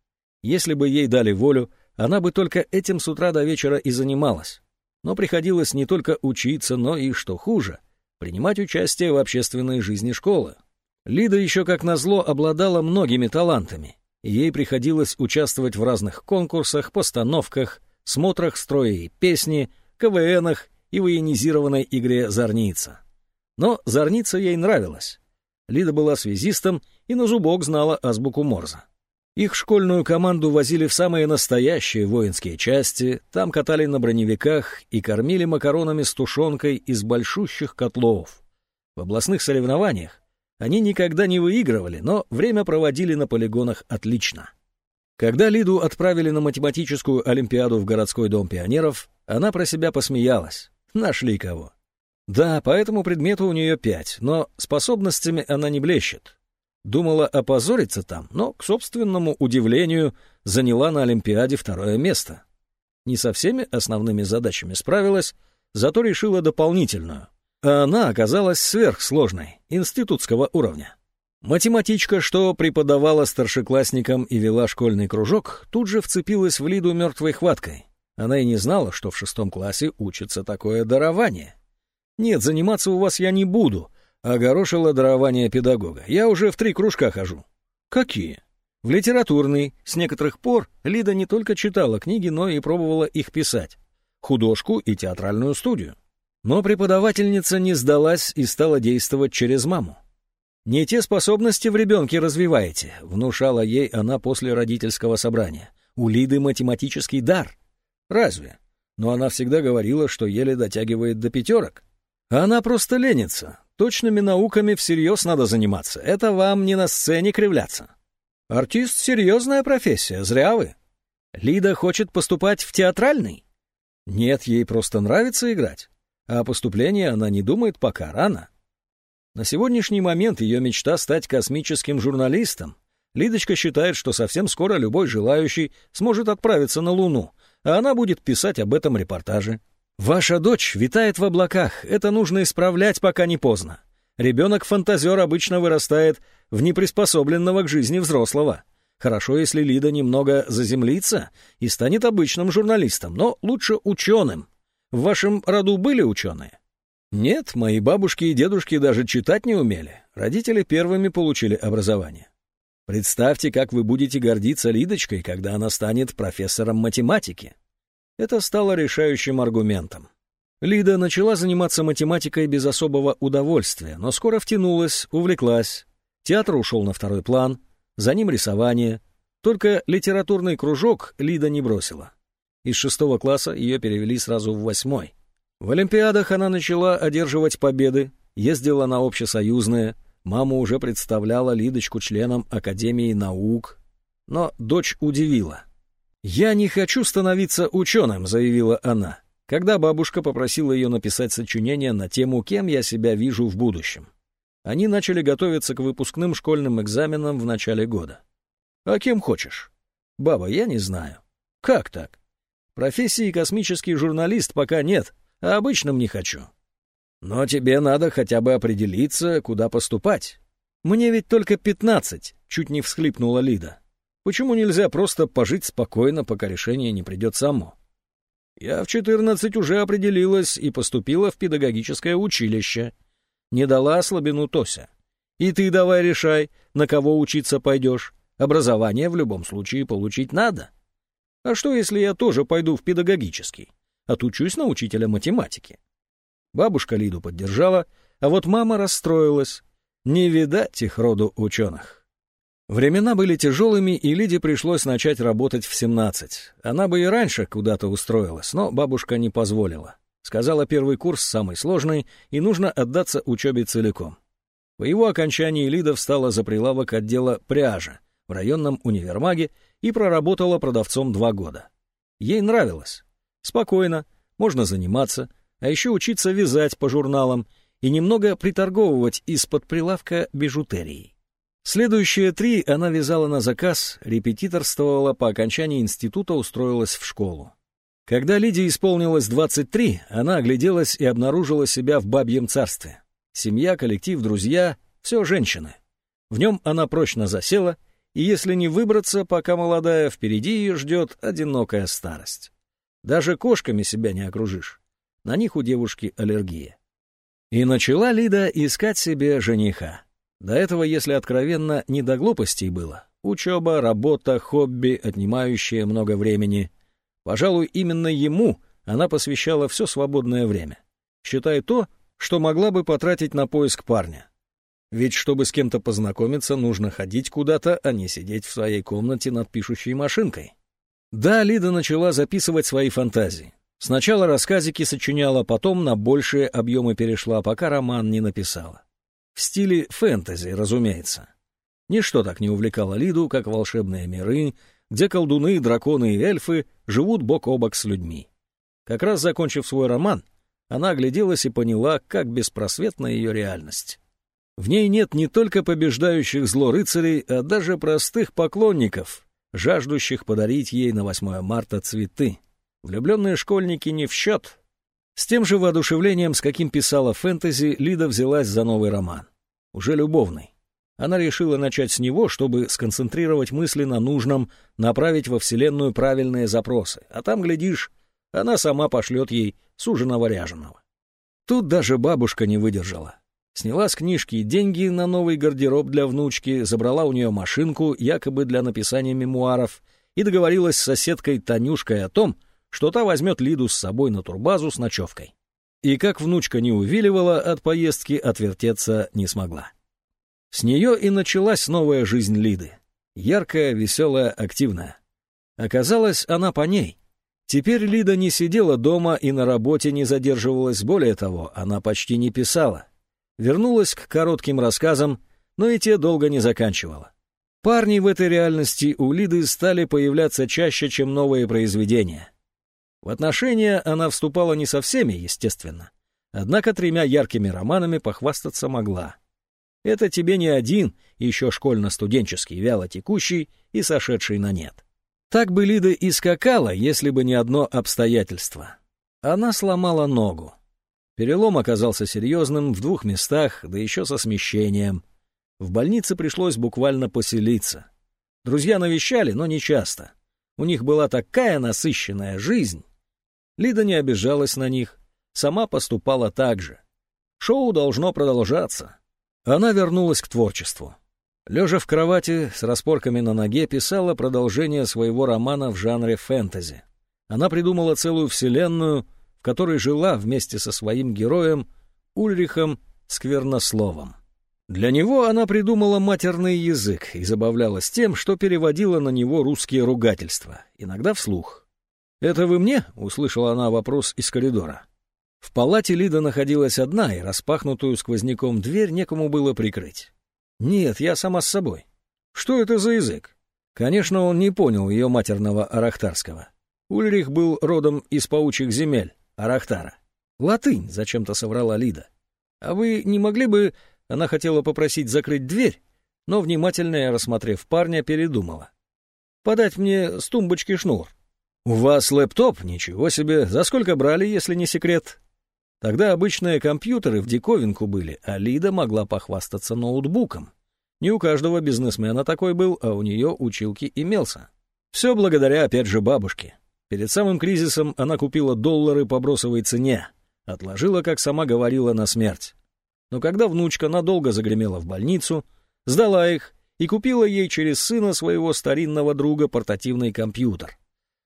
[SPEAKER 1] Если бы ей дали волю, она бы только этим с утра до вечера и занималась. Но приходилось не только учиться, но и, что хуже, принимать участие в общественной жизни школы. Лида еще как назло обладала многими талантами, и ей приходилось участвовать в разных конкурсах, постановках, смотрах строя и песни, КВНах и военизированной игре «Зорница». Но «Зорница» ей нравилась. Лида была связистом и на зубок знала азбуку Морза. Их школьную команду возили в самые настоящие воинские части, там катали на броневиках и кормили макаронами с тушенкой из большущих котлов. В областных соревнованиях они никогда не выигрывали, но время проводили на полигонах отлично. Когда Лиду отправили на математическую олимпиаду в городской дом пионеров, она про себя посмеялась. Нашли кого. Да, по этому предмету у нее пять, но способностями она не блещет. Думала опозориться там, но, к собственному удивлению, заняла на Олимпиаде второе место. Не со всеми основными задачами справилась, зато решила дополнительную. А она оказалась сверхсложной, институтского уровня. Математичка, что преподавала старшеклассникам и вела школьный кружок, тут же вцепилась в Лиду мертвой хваткой. Она и не знала, что в шестом классе учится такое дарование. «Нет, заниматься у вас я не буду», — огорошило дарование педагога. «Я уже в три кружка хожу». «Какие?» В литературный, с некоторых пор, Лида не только читала книги, но и пробовала их писать. Художку и театральную студию. Но преподавательница не сдалась и стала действовать через маму. «Не те способности в ребенке развиваете», — внушала ей она после родительского собрания. «У Лиды математический дар». Разве? Но она всегда говорила, что еле дотягивает до пятерок. А она просто ленится. Точными науками всерьез надо заниматься. Это вам не на сцене кривляться. Артист — серьезная профессия, зря вы. Лида хочет поступать в театральный? Нет, ей просто нравится играть. А о поступлении она не думает пока рано. На сегодняшний момент ее мечта стать космическим журналистом. Лидочка считает, что совсем скоро любой желающий сможет отправиться на Луну, а она будет писать об этом репортаже. Ваша дочь витает в облаках, это нужно исправлять, пока не поздно. Ребенок-фантазер обычно вырастает в неприспособленного к жизни взрослого. Хорошо, если Лида немного заземлится и станет обычным журналистом, но лучше ученым. В вашем роду были ученые? Нет, мои бабушки и дедушки даже читать не умели. Родители первыми получили образование. Представьте, как вы будете гордиться Лидочкой, когда она станет профессором математики. Это стало решающим аргументом. Лида начала заниматься математикой без особого удовольствия, но скоро втянулась, увлеклась. Театр ушел на второй план, за ним рисование. Только литературный кружок Лида не бросила. Из шестого класса ее перевели сразу в восьмой. В Олимпиадах она начала одерживать победы, ездила на общесоюзные, Мама уже представляла Лидочку членом Академии наук. Но дочь удивила. «Я не хочу становиться ученым», — заявила она, когда бабушка попросила ее написать сочинение на тему «Кем я себя вижу в будущем». Они начали готовиться к выпускным школьным экзаменам в начале года. «А кем хочешь?» «Баба, я не знаю». «Как так?» «Профессии космический журналист пока нет, а обычным не хочу». Но тебе надо хотя бы определиться, куда поступать. Мне ведь только пятнадцать, чуть не всхлипнула Лида. Почему нельзя просто пожить спокойно, пока решение не придет само? Я в 14 уже определилась и поступила в педагогическое училище. Не дала слабину Тося. И ты давай решай, на кого учиться пойдешь. Образование в любом случае получить надо. А что, если я тоже пойду в педагогический? Отучусь на учителя математики. Бабушка Лиду поддержала, а вот мама расстроилась. Не видать их роду ученых. Времена были тяжелыми, и Лиде пришлось начать работать в 17. Она бы и раньше куда-то устроилась, но бабушка не позволила. Сказала, первый курс самый сложный, и нужно отдаться учебе целиком. По его окончании Лида встала за прилавок отдела пряжа в районном универмаге и проработала продавцом два года. Ей нравилось. Спокойно, можно заниматься, а еще учиться вязать по журналам и немного приторговывать из-под прилавка бижутерией. Следующие три она вязала на заказ, репетиторствовала, по окончании института устроилась в школу. Когда Лидии исполнилось 23, она огляделась и обнаружила себя в бабьем царстве. Семья, коллектив, друзья — все женщины. В нем она прочно засела, и если не выбраться, пока молодая, впереди ее ждет одинокая старость. Даже кошками себя не окружишь. На них у девушки аллергия. И начала Лида искать себе жениха. До этого, если откровенно, не до глупостей было. Учеба, работа, хобби, отнимающие много времени. Пожалуй, именно ему она посвящала все свободное время. Считай то, что могла бы потратить на поиск парня. Ведь чтобы с кем-то познакомиться, нужно ходить куда-то, а не сидеть в своей комнате над пишущей машинкой. Да, Лида начала записывать свои фантазии. Сначала рассказики сочиняла, потом на большие объемы перешла, пока роман не написала. В стиле фэнтези, разумеется. Ничто так не увлекало Лиду, как волшебные миры, где колдуны, драконы и эльфы живут бок о бок с людьми. Как раз закончив свой роман, она огляделась и поняла, как беспросветна ее реальность. В ней нет не только побеждающих зло рыцарей, а даже простых поклонников, жаждущих подарить ей на 8 марта цветы. Влюбленные школьники не в счет. С тем же воодушевлением, с каким писала фэнтези, Лида взялась за новый роман. Уже любовный. Она решила начать с него, чтобы сконцентрировать мысли на нужном, направить во Вселенную правильные запросы. А там, глядишь, она сама пошлет ей суженого ряженого. Тут даже бабушка не выдержала. Сняла с книжки деньги на новый гардероб для внучки, забрала у нее машинку, якобы для написания мемуаров, и договорилась с соседкой Танюшкой о том, что та возьмет Лиду с собой на турбазу с ночевкой. И как внучка не увиливала от поездки, отвертеться не смогла. С нее и началась новая жизнь Лиды. Яркая, веселая, активная. Оказалось, она по ней. Теперь Лида не сидела дома и на работе не задерживалась, более того, она почти не писала. Вернулась к коротким рассказам, но и те долго не заканчивала. Парни в этой реальности у Лиды стали появляться чаще, чем новые произведения. В отношения она вступала не со всеми, естественно. Однако тремя яркими романами похвастаться могла. Это тебе не один, еще школьно-студенческий, вяло текущий и сошедший на нет. Так бы Лида и скакала, если бы не одно обстоятельство. Она сломала ногу. Перелом оказался серьезным в двух местах, да еще со смещением. В больнице пришлось буквально поселиться. Друзья навещали, но не часто. У них была такая насыщенная жизнь. Лида не обижалась на них, сама поступала так же. Шоу должно продолжаться. Она вернулась к творчеству. Лежа в кровати с распорками на ноге, писала продолжение своего романа в жанре фэнтези. Она придумала целую вселенную, которой жила вместе со своим героем Ульрихом Сквернословом. Для него она придумала матерный язык и забавлялась тем, что переводила на него русские ругательства, иногда вслух. «Это вы мне?» — услышала она вопрос из коридора. В палате Лида находилась одна, и распахнутую сквозняком дверь некому было прикрыть. «Нет, я сама с собой». «Что это за язык?» Конечно, он не понял ее матерного арахтарского. Ульрих был родом из паучьих земель, Арахтара. «Латынь», — зачем-то соврала Лида. «А вы не могли бы...» Она хотела попросить закрыть дверь, но, внимательно рассмотрев парня, передумала. «Подать мне с тумбочки шнур». «У вас лэптоп? Ничего себе! За сколько брали, если не секрет?» Тогда обычные компьютеры в диковинку были, а Лида могла похвастаться ноутбуком. Не у каждого бизнесмена такой был, а у нее училки имелся. Все благодаря, опять же, бабушке. Перед самым кризисом она купила доллары по бросовой цене, отложила, как сама говорила, на смерть. Но когда внучка надолго загремела в больницу, сдала их и купила ей через сына своего старинного друга портативный компьютер.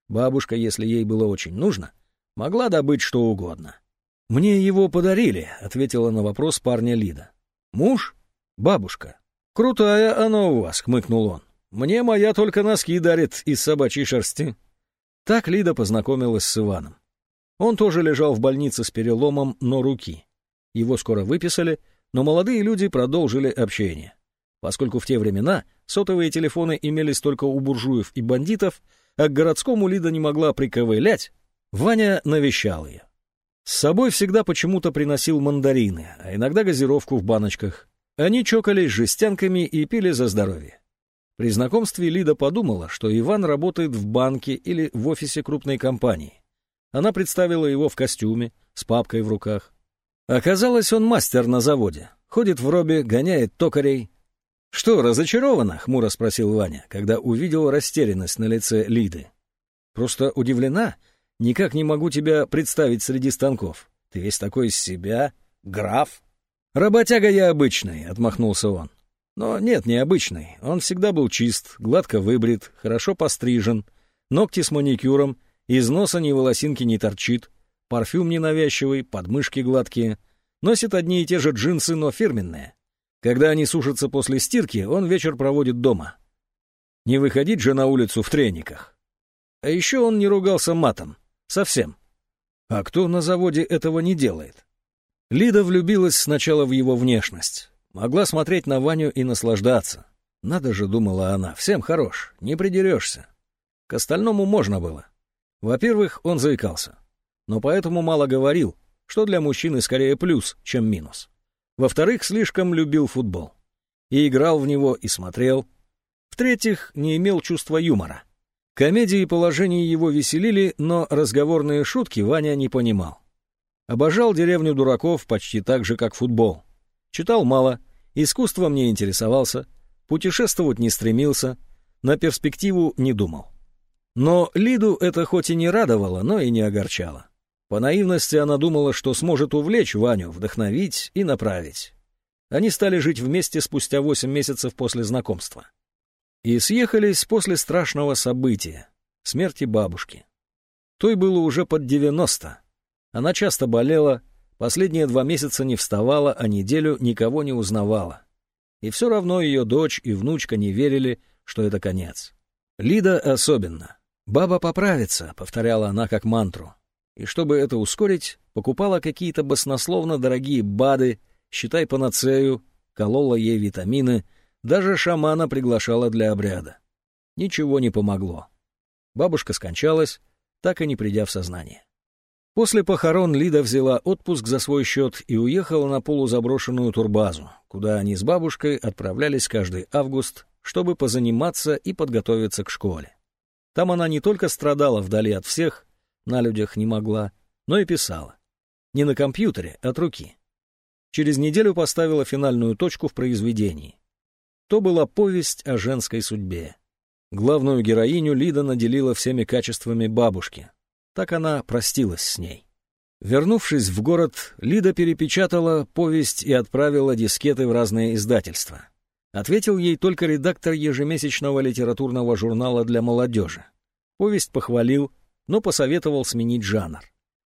[SPEAKER 1] Бабушка, если ей было очень нужно, могла добыть что угодно. «Мне его подарили», — ответила на вопрос парня Лида. «Муж? Бабушка. «Крутая она у вас», — хмыкнул он. «Мне моя только носки дарит из собачьей шерсти». Так Лида познакомилась с Иваном. Он тоже лежал в больнице с переломом, но руки. Его скоро выписали, но молодые люди продолжили общение. Поскольку в те времена сотовые телефоны имелись только у буржуев и бандитов, а к городскому Лида не могла приковылять, Ваня навещал ее. С собой всегда почему-то приносил мандарины, а иногда газировку в баночках. Они чокались жестянками и пили за здоровье. При знакомстве Лида подумала, что Иван работает в банке или в офисе крупной компании. Она представила его в костюме, с папкой в руках. Оказалось, он мастер на заводе. Ходит в робе, гоняет токарей. «Что, разочарована?» — хмуро спросил Ваня, когда увидел растерянность на лице Лиды. «Просто удивлена. Никак не могу тебя представить среди станков. Ты весь такой из себя, граф». «Работяга я обычный», — отмахнулся он. Но нет, необычный. Он всегда был чист, гладко выбрит, хорошо пострижен, ногти с маникюром, из носа ни волосинки не торчит, парфюм ненавязчивый, подмышки гладкие. Носит одни и те же джинсы, но фирменные. Когда они сушатся после стирки, он вечер проводит дома. Не выходить же на улицу в трениках. А еще он не ругался матом. Совсем. А кто на заводе этого не делает? Лида влюбилась сначала в его внешность. Могла смотреть на Ваню и наслаждаться. Надо же, думала она, всем хорош, не придерешься. К остальному можно было. Во-первых, он заикался. Но поэтому мало говорил, что для мужчины скорее плюс, чем минус. Во-вторых, слишком любил футбол. И играл в него, и смотрел. В-третьих, не имел чувства юмора. Комедии и положения его веселили, но разговорные шутки Ваня не понимал. Обожал деревню дураков почти так же, как футбол. Читал мало, искусством не интересовался, путешествовать не стремился, на перспективу не думал. Но Лиду это хоть и не радовало, но и не огорчало. По наивности она думала, что сможет увлечь Ваню, вдохновить и направить. Они стали жить вместе спустя восемь месяцев после знакомства. И съехались после страшного события — смерти бабушки. Той было уже под девяносто, она часто болела, последние два месяца не вставала, а неделю никого не узнавала. И все равно ее дочь и внучка не верили, что это конец. Лида особенно. «Баба поправится», — повторяла она как мантру. И чтобы это ускорить, покупала какие-то баснословно дорогие БАДы, считай панацею, колола ей витамины, даже шамана приглашала для обряда. Ничего не помогло. Бабушка скончалась, так и не придя в сознание. После похорон Лида взяла отпуск за свой счет и уехала на полузаброшенную турбазу, куда они с бабушкой отправлялись каждый август, чтобы позаниматься и подготовиться к школе. Там она не только страдала вдали от всех, на людях не могла, но и писала. Не на компьютере, от руки. Через неделю поставила финальную точку в произведении. То была повесть о женской судьбе. Главную героиню Лида наделила всеми качествами бабушки, так она простилась с ней. Вернувшись в город, Лида перепечатала повесть и отправила дискеты в разные издательства. Ответил ей только редактор ежемесячного литературного журнала для молодежи. Повесть похвалил, но посоветовал сменить жанр.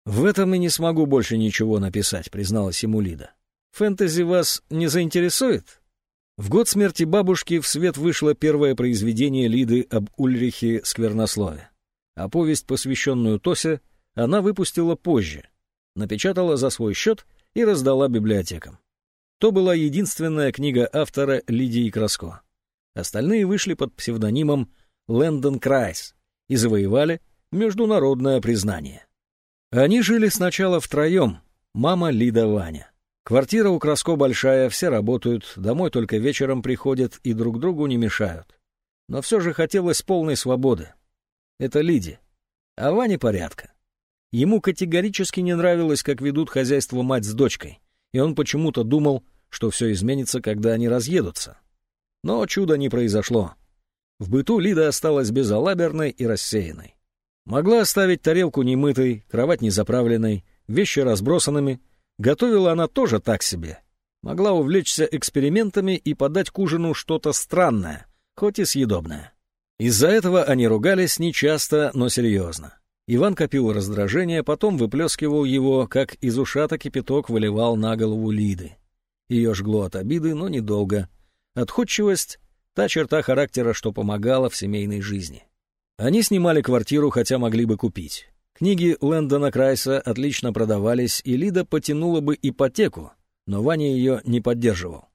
[SPEAKER 1] «В этом и не смогу больше ничего написать», — призналась ему Лида. «Фэнтези вас не заинтересует?» В год смерти бабушки в свет вышло первое произведение Лиды об Ульрихе Сквернослове а повесть, посвященную Тосе, она выпустила позже, напечатала за свой счет и раздала библиотекам. То была единственная книга автора Лидии Краско. Остальные вышли под псевдонимом Лэндон Крайс и завоевали международное признание. Они жили сначала втроем, мама, Лида, Ваня. Квартира у Краско большая, все работают, домой только вечером приходят и друг другу не мешают. Но все же хотелось полной свободы. Это Лиде. А Ване порядка. Ему категорически не нравилось, как ведут хозяйство мать с дочкой, и он почему-то думал, что все изменится, когда они разъедутся. Но чуда не произошло. В быту Лида осталась безалаберной и рассеянной. Могла оставить тарелку немытой, кровать незаправленной, вещи разбросанными. Готовила она тоже так себе. Могла увлечься экспериментами и подать к ужину что-то странное, хоть и съедобное. Из-за этого они ругались нечасто, но серьезно. Иван копил раздражение, потом выплескивал его, как из ушата кипяток выливал на голову Лиды. Ее жгло от обиды, но недолго. Отходчивость — та черта характера, что помогала в семейной жизни. Они снимали квартиру, хотя могли бы купить. Книги Лэндона Крайса отлично продавались, и Лида потянула бы ипотеку, но Ваня ее не поддерживал.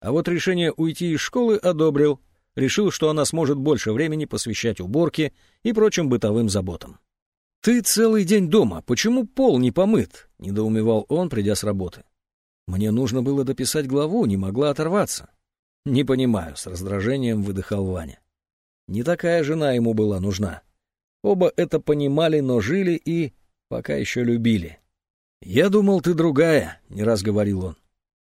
[SPEAKER 1] А вот решение уйти из школы одобрил, решил, что она сможет больше времени посвящать уборке и прочим бытовым заботам. «Ты целый день дома, почему пол не помыт?» — недоумевал он, придя с работы. «Мне нужно было дописать главу, не могла оторваться». «Не понимаю», — с раздражением выдыхал Ваня. Не такая жена ему была нужна. Оба это понимали, но жили и пока еще любили. «Я думал, ты другая», — не раз говорил он.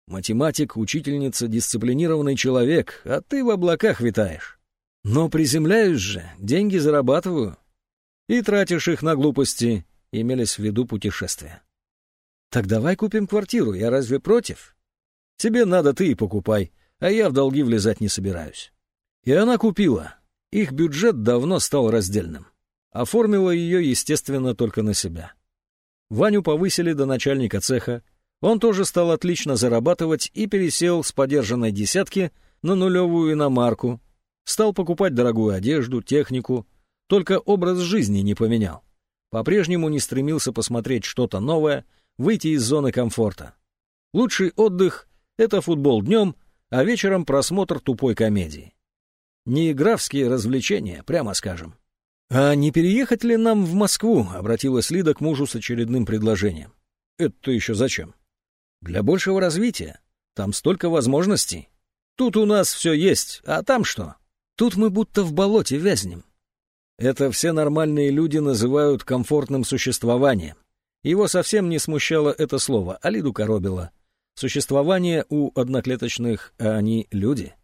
[SPEAKER 1] «Математик, учительница, дисциплинированный человек, а ты в облаках витаешь. Но приземляюсь же, деньги зарабатываю. И тратишь их на глупости», — имелись в виду путешествия. «Так давай купим квартиру, я разве против?» «Тебе надо, ты и покупай, а я в долги влезать не собираюсь». И она купила. Их бюджет давно стал раздельным. Оформила ее, естественно, только на себя. Ваню повысили до начальника цеха. Он тоже стал отлично зарабатывать и пересел с подержанной десятки на нулевую иномарку. Стал покупать дорогую одежду, технику. Только образ жизни не поменял. По-прежнему не стремился посмотреть что-то новое, выйти из зоны комфорта. Лучший отдых — это футбол днем, а вечером просмотр тупой комедии. Не игравские развлечения, прямо скажем. «А не переехать ли нам в Москву?» — обратилась Лида к мужу с очередным предложением. «Это еще зачем?» «Для большего развития. Там столько возможностей. Тут у нас все есть, а там что? Тут мы будто в болоте вязнем». Это все нормальные люди называют комфортным существованием. Его совсем не смущало это слово, а Лиду коробило. Существование у одноклеточных, а они люди.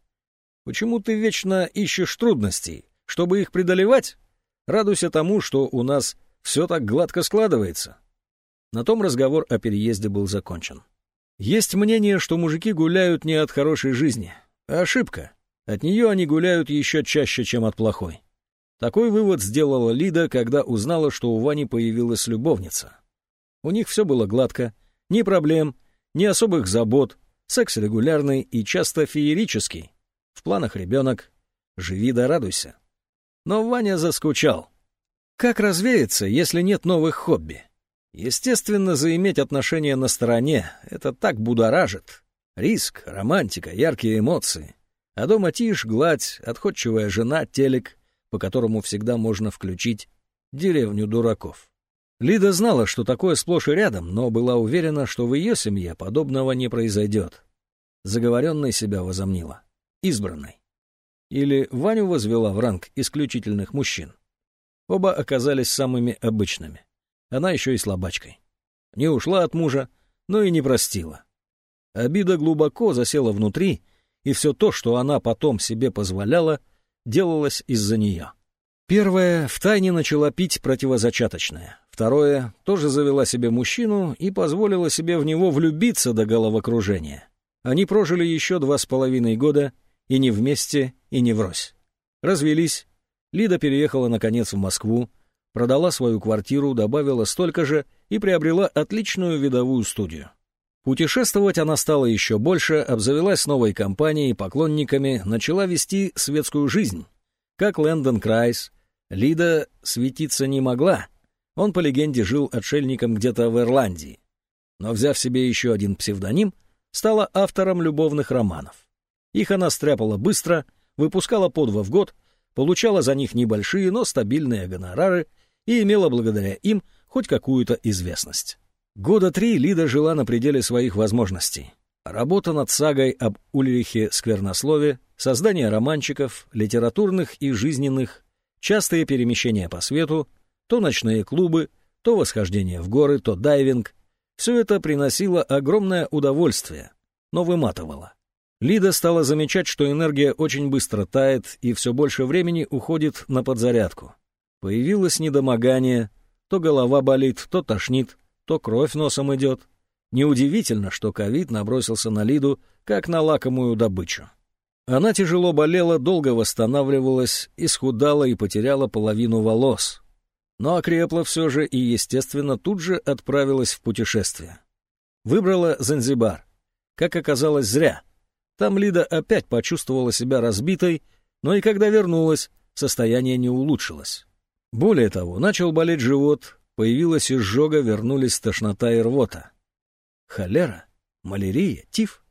[SPEAKER 1] Почему ты вечно ищешь трудностей? Чтобы их преодолевать? Радуйся тому, что у нас все так гладко складывается. На том разговор о переезде был закончен. Есть мнение, что мужики гуляют не от хорошей жизни. Ошибка. От нее они гуляют еще чаще, чем от плохой. Такой вывод сделала Лида, когда узнала, что у Вани появилась любовница. У них все было гладко, ни проблем, ни особых забот, секс регулярный и часто феерический. В планах ребенок. Живи да радуйся. Но Ваня заскучал. Как развеяться, если нет новых хобби? Естественно, заиметь отношения на стороне — это так будоражит. Риск, романтика, яркие эмоции. А дома тишь, гладь, отходчивая жена, телек, по которому всегда можно включить деревню дураков. Лида знала, что такое сплошь и рядом, но была уверена, что в ее семье подобного не произойдет. Заговоренной себя возомнила избранной. Или Ваню возвела в ранг исключительных мужчин. Оба оказались самыми обычными. Она еще и слабачкой. Не ушла от мужа, но и не простила. Обида глубоко засела внутри, и все то, что она потом себе позволяла, делалось из-за нее. Первое, втайне начала пить противозачаточное. Второе, тоже завела себе мужчину и позволила себе в него влюбиться до головокружения. Они прожили еще два с половиной года и не вместе, и не врозь. Развелись. Лида переехала, наконец, в Москву, продала свою квартиру, добавила столько же и приобрела отличную видовую студию. Путешествовать она стала еще больше, обзавелась новой компанией, поклонниками, начала вести светскую жизнь. Как Лэндон Крайс, Лида светиться не могла. Он, по легенде, жил отшельником где-то в Ирландии. Но, взяв себе еще один псевдоним, стала автором любовных романов. Их она стряпала быстро, выпускала по два в год, получала за них небольшие, но стабильные гонорары и имела благодаря им хоть какую-то известность. Года три Лида жила на пределе своих возможностей. Работа над сагой об Ульрихе Сквернослове, создание романчиков, литературных и жизненных, частые перемещения по свету, то ночные клубы, то восхождение в горы, то дайвинг — все это приносило огромное удовольствие, но выматывало. Лида стала замечать, что энергия очень быстро тает и все больше времени уходит на подзарядку. Появилось недомогание, то голова болит, то тошнит, то кровь носом идет. Неудивительно, что ковид набросился на Лиду, как на лакомую добычу. Она тяжело болела, долго восстанавливалась, исхудала и потеряла половину волос. Но окрепла все же и, естественно, тут же отправилась в путешествие. Выбрала Занзибар. Как оказалось, зря — там Лида опять почувствовала себя разбитой, но и когда вернулась, состояние не улучшилось. Более того, начал болеть живот, появилась изжога, вернулись тошнота и рвота. Холера? Малярия? Тиф?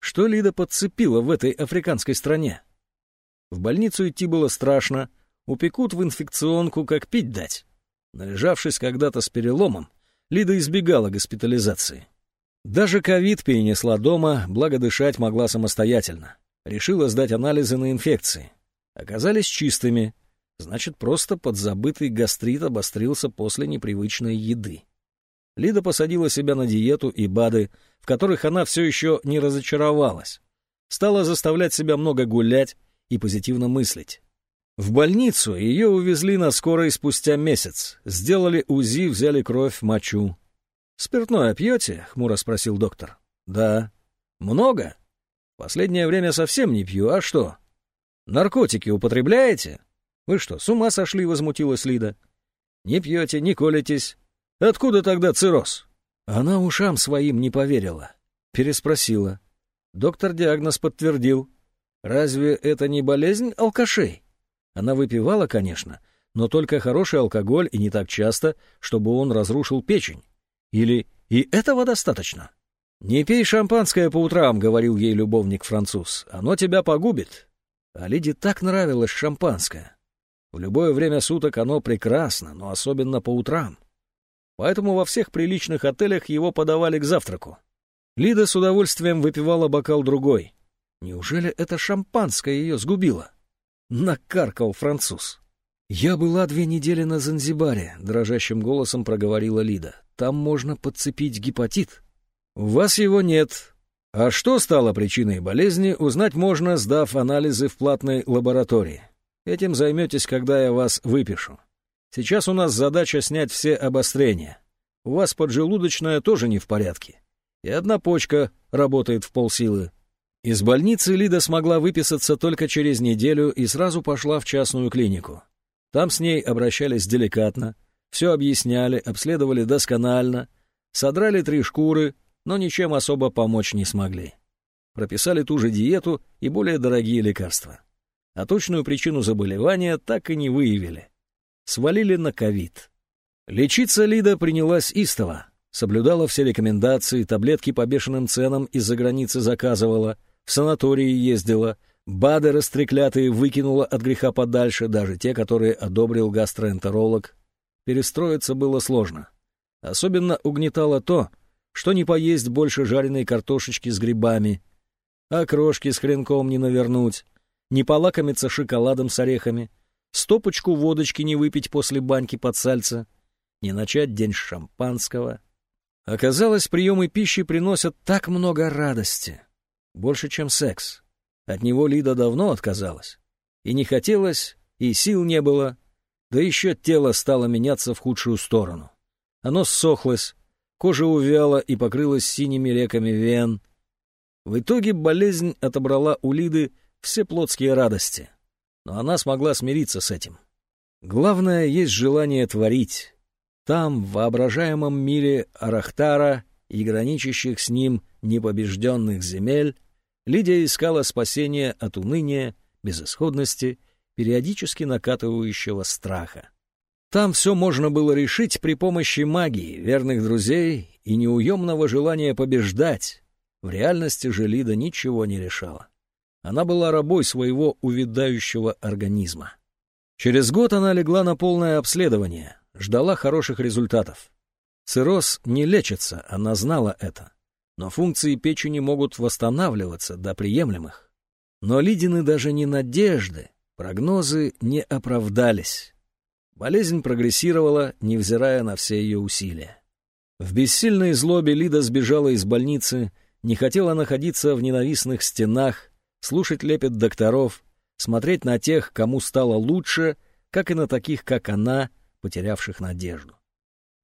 [SPEAKER 1] Что Лида подцепила в этой африканской стране? В больницу идти было страшно, упекут в инфекционку, как пить дать. Належавшись когда-то с переломом, Лида избегала госпитализации. Даже ковид перенесла дома, благо дышать могла самостоятельно. Решила сдать анализы на инфекции. Оказались чистыми. Значит, просто подзабытый гастрит обострился после непривычной еды. Лида посадила себя на диету и БАДы, в которых она все еще не разочаровалась. Стала заставлять себя много гулять и позитивно мыслить. В больницу ее увезли на скорой спустя месяц. Сделали УЗИ, взяли кровь, мочу. «Спиртное пьете?» — хмуро спросил доктор. «Да». «Много?» «Последнее время совсем не пью, а что?» «Наркотики употребляете?» «Вы что, с ума сошли?» — возмутилась Лида. «Не пьете, не колитесь. Откуда тогда цирроз?» Она ушам своим не поверила. Переспросила. Доктор диагноз подтвердил. «Разве это не болезнь алкашей?» Она выпивала, конечно, но только хороший алкоголь и не так часто, чтобы он разрушил печень. Или «И этого достаточно?» «Не пей шампанское по утрам», — говорил ей любовник-француз. «Оно тебя погубит». А Лиде так нравилось шампанское. В любое время суток оно прекрасно, но особенно по утрам. Поэтому во всех приличных отелях его подавали к завтраку. Лида с удовольствием выпивала бокал другой. Неужели это шампанское ее сгубило? Накаркал француз. «Я была две недели на Занзибаре», — дрожащим голосом проговорила Лида. «Там можно подцепить гепатит». «У вас его нет. А что стало причиной болезни, узнать можно, сдав анализы в платной лаборатории. Этим займетесь, когда я вас выпишу. Сейчас у нас задача снять все обострения. У вас поджелудочная тоже не в порядке. И одна почка работает в полсилы». Из больницы Лида смогла выписаться только через неделю и сразу пошла в частную клинику. Там с ней обращались деликатно, все объясняли, обследовали досконально, содрали три шкуры, но ничем особо помочь не смогли. Прописали ту же диету и более дорогие лекарства. А точную причину заболевания так и не выявили. Свалили на ковид. Лечиться Лида принялась истово. Соблюдала все рекомендации, таблетки по бешеным ценам из-за границы заказывала, в санатории ездила, БАДы растреклятые выкинула от греха подальше, даже те, которые одобрил гастроэнтеролог. Перестроиться было сложно. Особенно угнетало то, что не поесть больше жареной картошечки с грибами, а крошки с хренком не навернуть, не полакомиться шоколадом с орехами, стопочку водочки не выпить после баньки под сальца, не начать день с шампанского. Оказалось, приемы пищи приносят так много радости. Больше, чем секс. От него Лида давно отказалась. И не хотелось, и сил не было, да еще тело стало меняться в худшую сторону. Оно ссохлось, кожа увяла и покрылась синими реками вен. В итоге болезнь отобрала у Лиды все плотские радости, но она смогла смириться с этим. Главное, есть желание творить. Там, в воображаемом мире Арахтара и граничащих с ним непобежденных земель, Лидия искала спасения от уныния, безысходности, периодически накатывающего страха. Там все можно было решить при помощи магии, верных друзей и неуемного желания побеждать. В реальности же Лида ничего не решала. Она была рабой своего увядающего организма. Через год она легла на полное обследование, ждала хороших результатов. Цирроз не лечится, она знала это но функции печени могут восстанавливаться до приемлемых. Но Лидины даже не надежды, прогнозы не оправдались. Болезнь прогрессировала, невзирая на все ее усилия. В бессильной злобе Лида сбежала из больницы, не хотела находиться в ненавистных стенах, слушать лепет докторов, смотреть на тех, кому стало лучше, как и на таких, как она, потерявших надежду.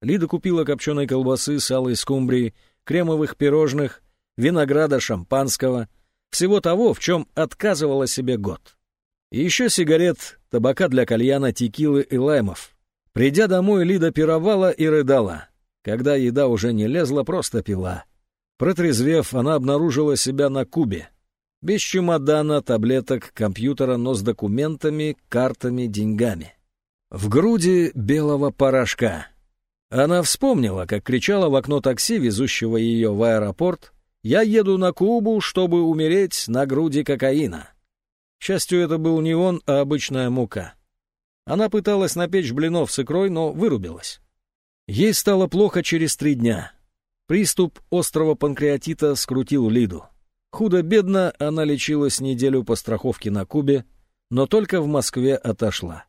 [SPEAKER 1] Лида купила копченой колбасы с алой скумбрией, кремовых пирожных, винограда, шампанского, всего того, в чем отказывала себе год. И еще сигарет, табака для кальяна, текилы и лаймов. Придя домой, Лида пировала и рыдала. Когда еда уже не лезла, просто пила. Протрезвев, она обнаружила себя на Кубе. Без чемодана, таблеток, компьютера, но с документами, картами, деньгами. В груди белого порошка. Она вспомнила, как кричала в окно такси, везущего ее в аэропорт, «Я еду на Кубу, чтобы умереть на груди кокаина». К счастью, это был не он, а обычная мука. Она пыталась напечь блинов с икрой, но вырубилась. Ей стало плохо через три дня. Приступ острого панкреатита скрутил Лиду. Худо-бедно она лечилась неделю по страховке на Кубе, но только в Москве отошла.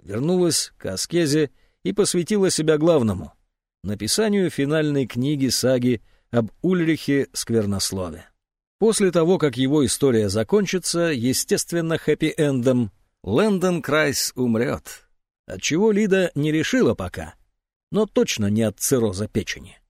[SPEAKER 1] Вернулась к аскезе и посвятила себя главному — написанию финальной книги саги об Ульрихе Сквернослове. После того, как его история закончится, естественно, хэппи-эндом, Лэндон Крайс умрет. Отчего Лида не решила пока, но точно не от цирроза печени.